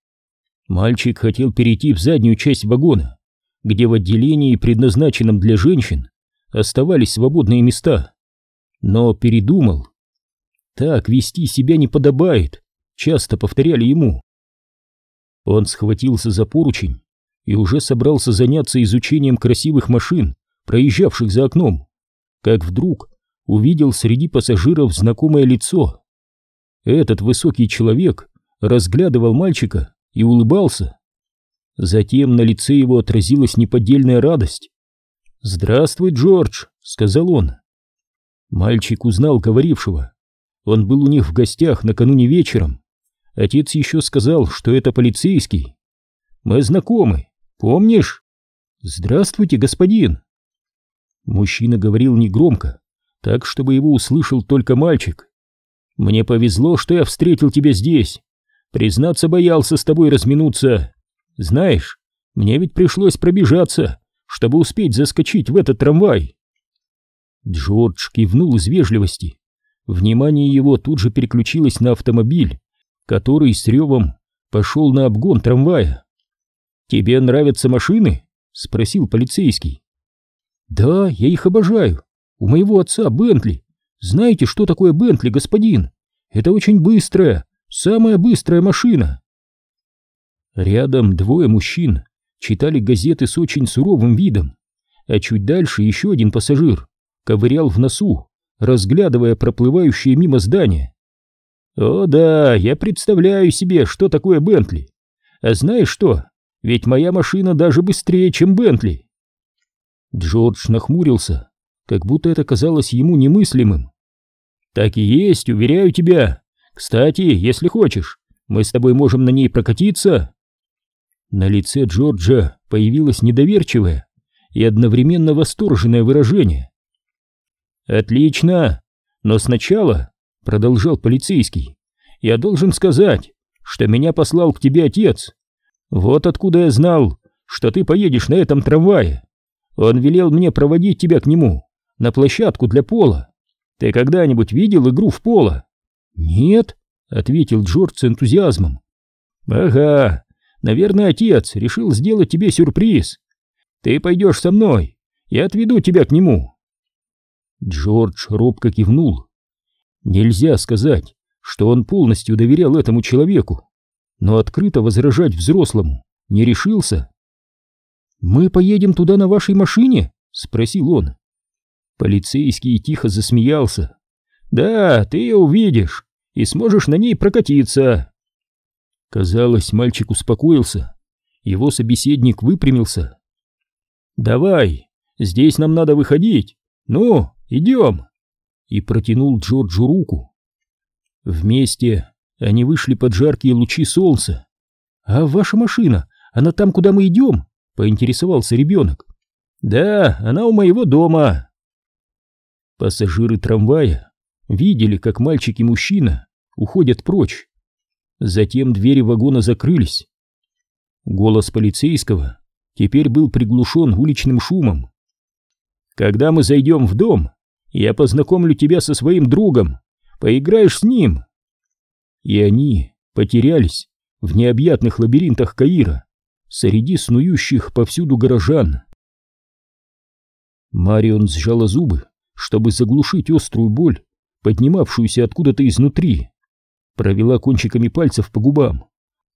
Мальчик хотел перейти в заднюю часть вагона, где в отделении, предназначенном для женщин, оставались свободные места. Но передумал. Так вести себя не подобает, часто повторяли ему. Он схватился за поручень и уже собрался заняться изучением красивых машин, проезжавших за окном, как вдруг увидел среди пассажиров знакомое лицо. Этот высокий человек разглядывал мальчика и улыбался. Затем на лице его отразилась неподдельная радость. «Здравствуй, Джордж», — сказал он. Мальчик узнал говорившего. Он был у них в гостях накануне вечером. Отец еще сказал, что это полицейский. Мы знакомы, помнишь? Здравствуйте, господин. Мужчина говорил негромко, так, чтобы его услышал только мальчик. Мне повезло, что я встретил тебя здесь. Признаться, боялся с тобой разминуться. Знаешь, мне ведь пришлось пробежаться, чтобы успеть заскочить в этот трамвай. Джордж кивнул из вежливости. Внимание его тут же переключилось на автомобиль, который с ревом пошел на обгон трамвая. «Тебе нравятся машины?» — спросил полицейский. «Да, я их обожаю. У моего отца Бентли. Знаете, что такое Бентли, господин? Это очень быстрая, самая быстрая машина». Рядом двое мужчин читали газеты с очень суровым видом, а чуть дальше еще один пассажир ковырял в носу, разглядывая проплывающие мимо здания. «О да, я представляю себе, что такое Бентли. А знаешь что? Ведь моя машина даже быстрее, чем Бентли». Джордж нахмурился, как будто это казалось ему немыслимым. «Так и есть, уверяю тебя. Кстати, если хочешь, мы с тобой можем на ней прокатиться». На лице Джорджа появилось недоверчивое и одновременно восторженное выражение. «Отлично! Но сначала, — продолжал полицейский, — я должен сказать, что меня послал к тебе отец. Вот откуда я знал, что ты поедешь на этом трамвае. Он велел мне проводить тебя к нему, на площадку для пола. Ты когда-нибудь видел игру в поло?» «Нет», — ответил Джордж с энтузиазмом. «Ага, наверное, отец решил сделать тебе сюрприз. Ты пойдешь со мной, я отведу тебя к нему». Джордж робко кивнул. Нельзя сказать, что он полностью доверял этому человеку, но открыто возражать взрослому не решился. «Мы поедем туда на вашей машине?» — спросил он. Полицейский тихо засмеялся. «Да, ты ее увидишь и сможешь на ней прокатиться». Казалось, мальчик успокоился. Его собеседник выпрямился. «Давай, здесь нам надо выходить. Ну, Идем!» И протянул Джорджу руку. Вместе они вышли под жаркие лучи солнца. «А ваша машина, она там, куда мы идем?» — поинтересовался ребенок. «Да, она у моего дома». Пассажиры трамвая видели, как мальчик и мужчина уходят прочь. Затем двери вагона закрылись. Голос полицейского теперь был приглушен уличным шумом. «Когда мы зайдем в дом, я познакомлю тебя со своим другом. Поиграешь с ним. И они потерялись в необъятных лабиринтах Каира, среди снующих повсюду горожан. Марион сжала зубы, чтобы заглушить острую боль, поднимавшуюся откуда-то изнутри. Провела кончиками пальцев по губам,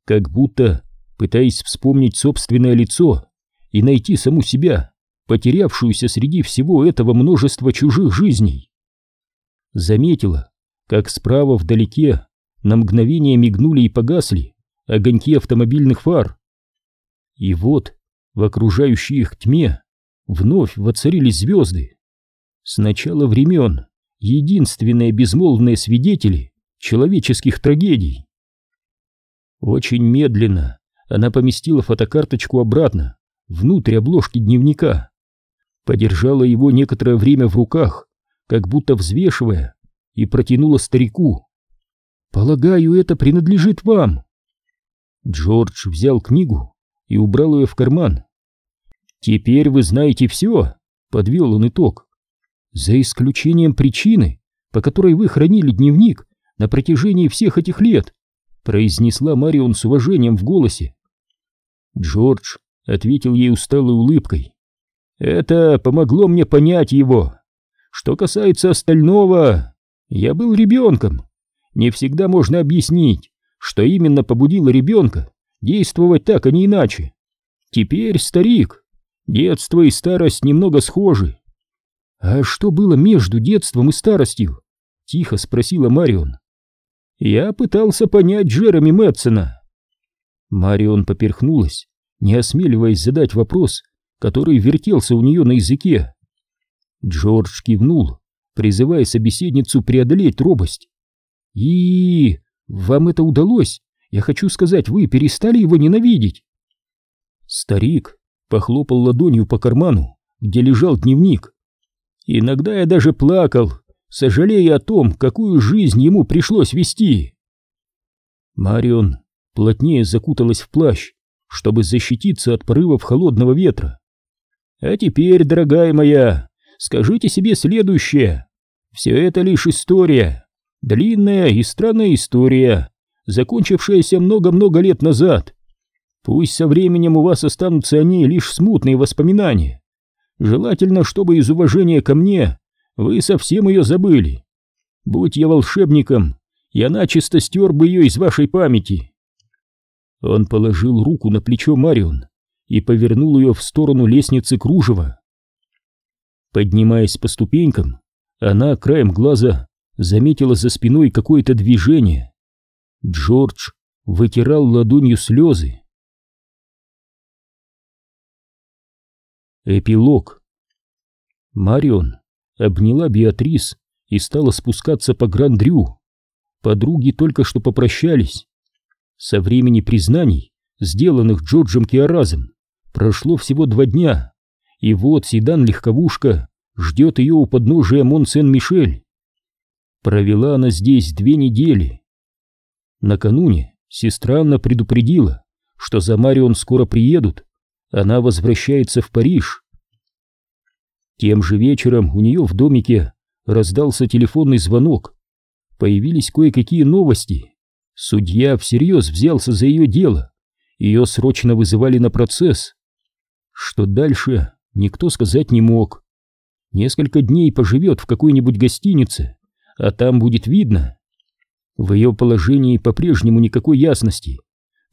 как будто пытаясь вспомнить собственное лицо и найти саму себя потерявшуюся среди всего этого множества чужих жизней. Заметила, как справа вдалеке на мгновение мигнули и погасли огоньки автомобильных фар. И вот в окружающей их тьме вновь воцарились звезды. С начала времен единственные безмолвные свидетели человеческих трагедий. Очень медленно она поместила фотокарточку обратно, внутрь обложки дневника подержала его некоторое время в руках, как будто взвешивая, и протянула старику. «Полагаю, это принадлежит вам». Джордж взял книгу и убрал ее в карман. «Теперь вы знаете все», — подвел он итог. «За исключением причины, по которой вы хранили дневник на протяжении всех этих лет», — произнесла Марион с уважением в голосе. Джордж ответил ей усталой улыбкой. Это помогло мне понять его. Что касается остального, я был ребенком. Не всегда можно объяснить, что именно побудило ребенка действовать так, а не иначе. Теперь старик. Детство и старость немного схожи. А что было между детством и старостью? Тихо спросила Марион. Я пытался понять Джереми Мэтсона. Марион поперхнулась, не осмеливаясь задать вопрос, который вертелся у нее на языке. Джордж кивнул, призывая собеседницу преодолеть робость. И вам это удалось? Я хочу сказать, вы перестали его ненавидеть. Старик похлопал ладонью по карману, где лежал дневник. Иногда я даже плакал, сожалея о том, какую жизнь ему пришлось вести. Марион плотнее закуталась в плащ, чтобы защититься от порывов холодного ветра. А теперь, дорогая моя, скажите себе следующее. Все это лишь история, длинная и странная история, закончившаяся много-много лет назад. Пусть со временем у вас останутся они лишь смутные воспоминания. Желательно, чтобы из уважения ко мне вы совсем ее забыли. Будь я волшебником, я начисто стер бы ее из вашей памяти. Он положил руку на плечо Марион и повернул ее в сторону лестницы кружева. Поднимаясь по ступенькам, она краем глаза заметила за спиной какое-то движение. Джордж вытирал ладонью слезы. Эпилог. Марион обняла Беатрис и стала спускаться по Грандрю. Подруги только что попрощались. Со времени признаний, сделанных Джорджем Киаразом, прошло всего два дня, и вот седан-легковушка ждет ее у подножия Мон-Сен-Мишель. Провела она здесь две недели. Накануне сестра Анна предупредила, что за Марион скоро приедут, она возвращается в Париж. Тем же вечером у нее в домике раздался телефонный звонок. Появились кое-какие новости. Судья всерьез взялся за ее дело. Ее срочно вызывали на процесс. Что дальше, никто сказать не мог. Несколько дней поживет в какой-нибудь гостинице, а там будет видно. В ее положении по-прежнему никакой ясности.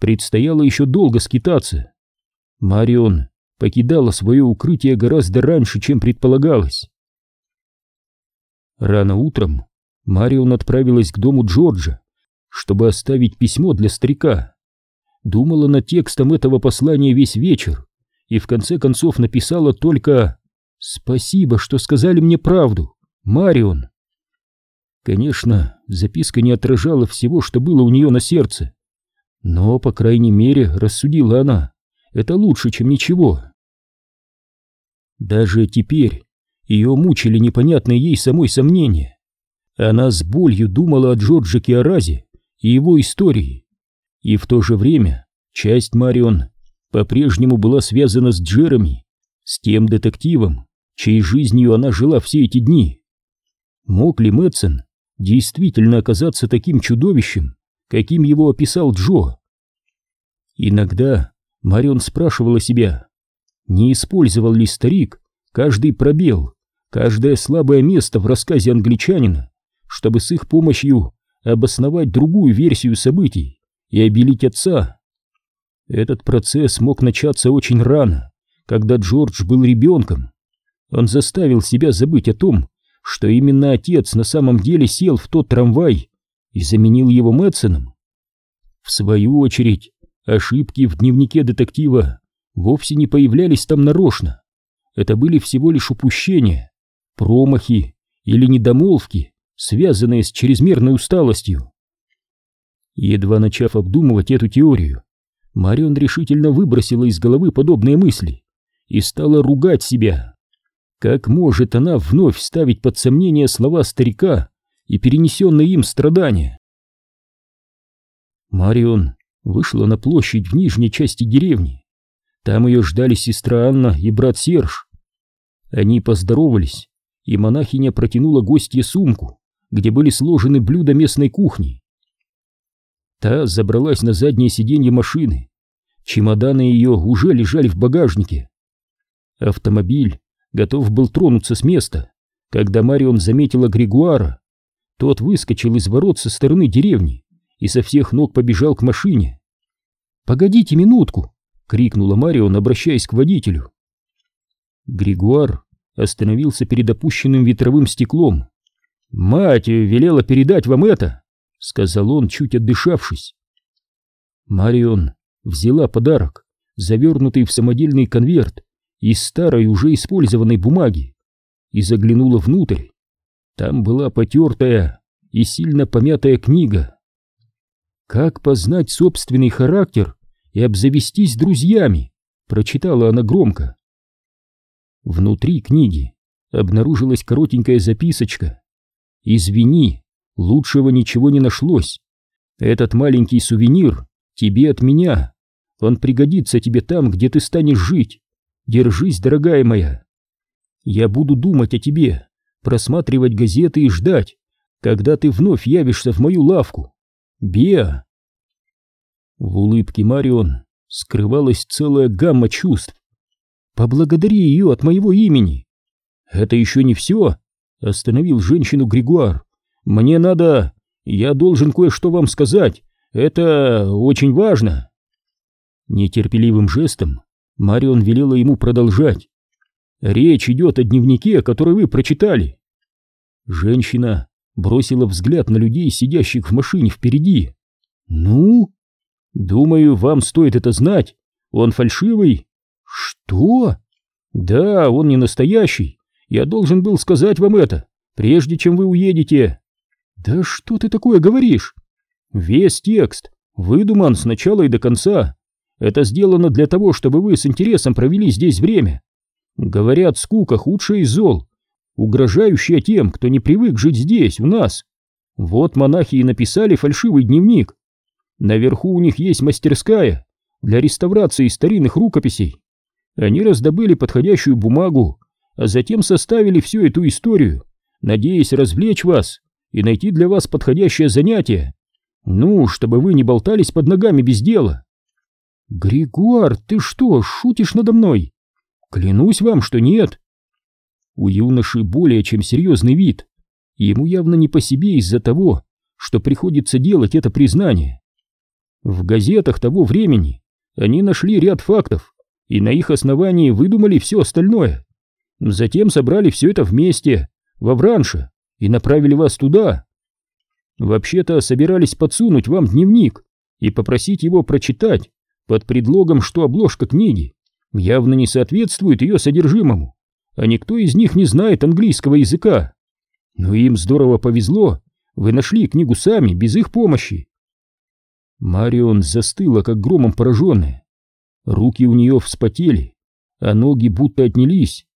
Предстояло еще долго скитаться. Марион покидала свое укрытие гораздо раньше, чем предполагалось. Рано утром Марион отправилась к дому Джорджа, чтобы оставить письмо для старика. Думала над текстом этого послания весь вечер и в конце концов написала только «Спасибо, что сказали мне правду, Марион». Конечно, записка не отражала всего, что было у нее на сердце, но, по крайней мере, рассудила она, это лучше, чем ничего. Даже теперь ее мучили непонятные ей самой сомнения. Она с болью думала о Джордже Киаразе и его истории. И в то же время часть Марион по-прежнему была связана с Джереми, с тем детективом, чьей жизнью она жила все эти дни. Мог ли Мэтсон действительно оказаться таким чудовищем, каким его описал Джо? Иногда Марион спрашивала себя, не использовал ли старик каждый пробел, каждое слабое место в рассказе англичанина, чтобы с их помощью обосновать другую версию событий и обелить отца. Этот процесс мог начаться очень рано, когда Джордж был ребенком. Он заставил себя забыть о том, что именно отец на самом деле сел в тот трамвай и заменил его Мэтсоном. В свою очередь, Ошибки в дневнике детектива вовсе не появлялись там нарочно. Это были всего лишь упущения, промахи или недомолвки, связанные с чрезмерной усталостью. Едва начав обдумывать эту теорию, Марион решительно выбросила из головы подобные мысли и стала ругать себя. Как может она вновь ставить под сомнение слова старика и перенесенные им страдания? Марион вышла на площадь в нижней части деревни. Там ее ждали сестра Анна и брат Серж. Они поздоровались, и монахиня протянула гостье сумку, где были сложены блюда местной кухни. Та забралась на заднее сиденье машины. Чемоданы ее уже лежали в багажнике. Автомобиль готов был тронуться с места, когда Марион заметила Григуара. Тот выскочил из ворот со стороны деревни и со всех ног побежал к машине. «Погодите минутку!» — крикнула Марион, обращаясь к водителю. Григуар остановился перед опущенным ветровым стеклом. «Мать велела передать вам это!» — сказал он, чуть отдышавшись. Марион взяла подарок, завернутый в самодельный конверт из старой уже использованной бумаги, и заглянула внутрь. Там была потертая и сильно помятая книга. «Как познать собственный характер и обзавестись друзьями?» — прочитала она громко. Внутри книги обнаружилась коротенькая записочка. «Извини, лучшего ничего не нашлось. Этот маленький сувенир тебе от меня. Он пригодится тебе там, где ты станешь жить. Держись, дорогая моя. Я буду думать о тебе, просматривать газеты и ждать, когда ты вновь явишься в мою лавку. Беа!» В улыбке Марион скрывалась целая гамма чувств. «Поблагодари ее от моего имени!» «Это еще не все!» — остановил женщину Григуар. «Мне надо... Я должен кое-что вам сказать. Это очень важно!» Нетерпеливым жестом Марион велела ему продолжать. «Речь идет о дневнике, который вы прочитали». Женщина бросила взгляд на людей, сидящих в машине впереди. «Ну?» «Думаю, вам стоит это знать. Он фальшивый». «Что?» «Да, он не настоящий. Я должен был сказать вам это, прежде чем вы уедете». «Да что ты такое говоришь?» «Весь текст выдуман с начала и до конца. Это сделано для того, чтобы вы с интересом провели здесь время. Говорят, скука худшая из зол, угрожающая тем, кто не привык жить здесь, у нас. Вот монахи и написали фальшивый дневник. Наверху у них есть мастерская для реставрации старинных рукописей. Они раздобыли подходящую бумагу, а затем составили всю эту историю, надеясь развлечь вас и найти для вас подходящее занятие. Ну, чтобы вы не болтались под ногами без дела. Григуар, ты что, шутишь надо мной? Клянусь вам, что нет. У юноши более чем серьезный вид. Ему явно не по себе из-за того, что приходится делать это признание. В газетах того времени они нашли ряд фактов и на их основании выдумали все остальное. Затем собрали все это вместе, во Вранше, и направили вас туда. Вообще-то собирались подсунуть вам дневник и попросить его прочитать под предлогом, что обложка книги явно не соответствует ее содержимому, а никто из них не знает английского языка. Но им здорово повезло, вы нашли книгу сами, без их помощи. Марион застыла, как громом пораженная. Руки у нее вспотели, а ноги будто отнялись.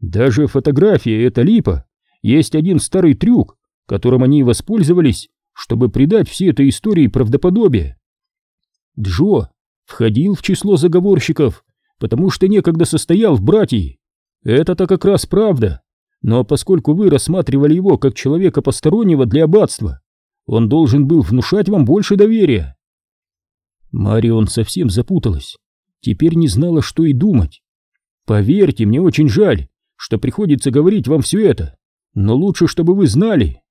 Даже фотография — это липа. Есть один старый трюк, которым они воспользовались, чтобы придать всей этой истории правдоподобие. Джо входил в число заговорщиков, потому что некогда состоял в братьи. Это-то как раз правда. Но поскольку вы рассматривали его как человека постороннего для аббатства, он должен был внушать вам больше доверия. Марион совсем запуталась. Теперь не знала, что и думать. Поверьте, мне очень жаль, что приходится говорить вам все это, но лучше, чтобы вы знали.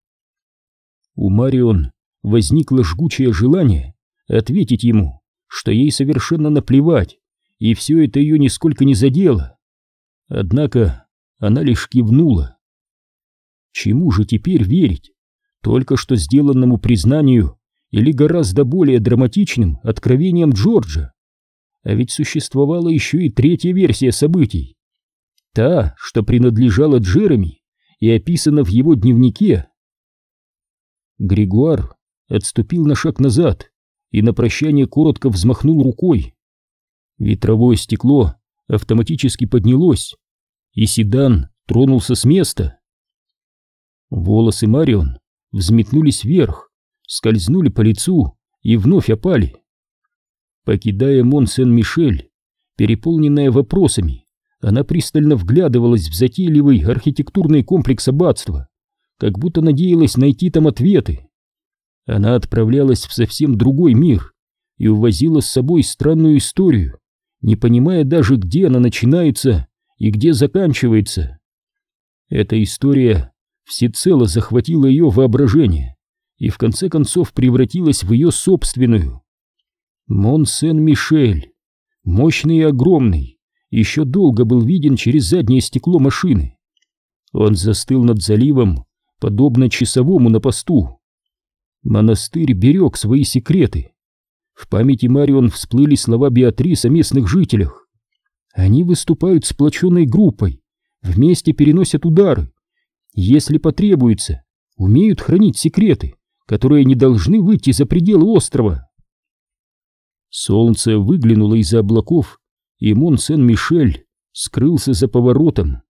У Марион возникло жгучее желание ответить ему, что ей совершенно наплевать, и все это ее нисколько не задело. Однако она лишь кивнула. Чему же теперь верить? Только что сделанному признанию или гораздо более драматичным откровением Джорджа. А ведь существовала еще и третья версия событий. Та, что принадлежала Джереми и описана в его дневнике. Григуар отступил на шаг назад и на прощание коротко взмахнул рукой. Ветровое стекло автоматически поднялось, и седан тронулся с места. Волосы Марион взметнулись вверх, скользнули по лицу и вновь опали. Покидая Мон-Сен-Мишель, переполненная вопросами, она пристально вглядывалась в затейливый архитектурный комплекс аббатства, как будто надеялась найти там ответы. Она отправлялась в совсем другой мир и увозила с собой странную историю, не понимая даже, где она начинается и где заканчивается. Эта история всецело захватила ее воображение и в конце концов превратилась в ее собственную. Мон-Сен-Мишель, мощный и огромный, еще долго был виден через заднее стекло машины. Он застыл над заливом, подобно часовому на посту. Монастырь берег свои секреты. В памяти Марион всплыли слова Беатрис о местных жителях. Они выступают сплоченной группой, вместе переносят удары, если потребуется, умеют хранить секреты, которые не должны выйти за пределы острова. Солнце выглянуло из-за облаков, и Мон-Сен-Мишель скрылся за поворотом.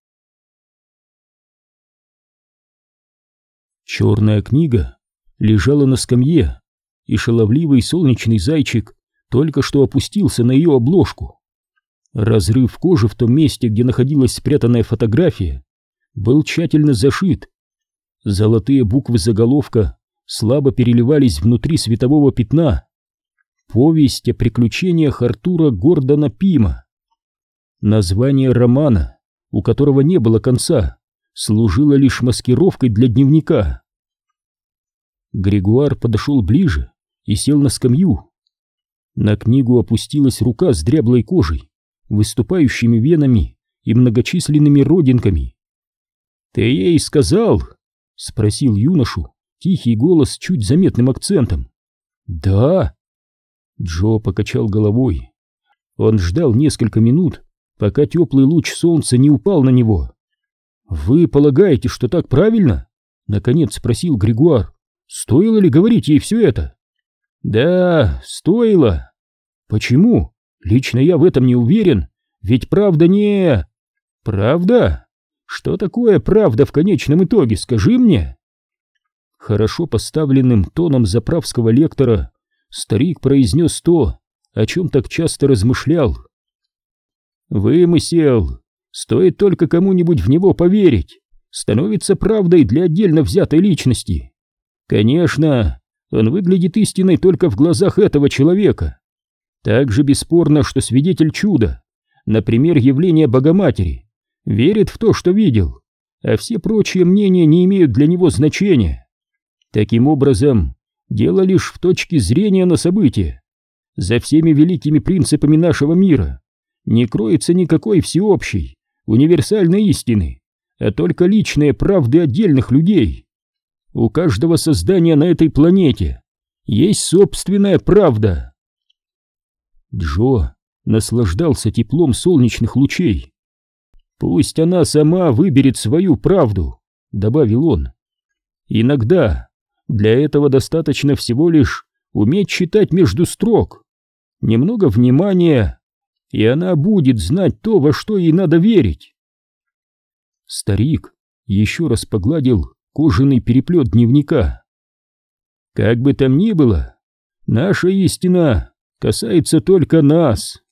Черная книга лежала на скамье, и шаловливый солнечный зайчик только что опустился на ее обложку. Разрыв кожи в том месте, где находилась спрятанная фотография, был тщательно зашит. Золотые буквы заголовка слабо переливались внутри светового пятна. Повесть о приключениях Артура Гордона Пима. Название романа, у которого не было конца, служило лишь маскировкой для дневника. Григуар подошел ближе и сел на скамью. На книгу опустилась рука с дряблой кожей, выступающими венами и многочисленными родинками. «Ты ей сказал?» — спросил юношу тихий голос с чуть заметным акцентом. «Да». Джо покачал головой. Он ждал несколько минут, пока теплый луч солнца не упал на него. «Вы полагаете, что так правильно?» — наконец спросил Григуар. «Стоило ли говорить ей все это?» «Да, стоило». «Почему? Лично я в этом не уверен, ведь правда не...» «Правда? Что такое правда в конечном итоге, скажи мне?» Хорошо поставленным тоном заправского лектора старик произнес то, о чем так часто размышлял. «Вымысел! Стоит только кому-нибудь в него поверить, становится правдой для отдельно взятой личности. Конечно, он выглядит истиной только в глазах этого человека. Так же бесспорно, что свидетель чуда, например, явления Богоматери, верит в то, что видел, а все прочие мнения не имеют для него значения. Таким образом, дело лишь в точке зрения на события. За всеми великими принципами нашего мира не кроется никакой всеобщей, универсальной истины, а только личные правды отдельных людей. У каждого создания на этой планете есть собственная правда. Джо наслаждался теплом солнечных лучей. «Пусть она сама выберет свою правду», — добавил он. «Иногда для этого достаточно всего лишь уметь читать между строк. Немного внимания, и она будет знать то, во что ей надо верить. Старик еще раз погладил кожаный переплет дневника. Как бы там ни было, наша истина касается только нас.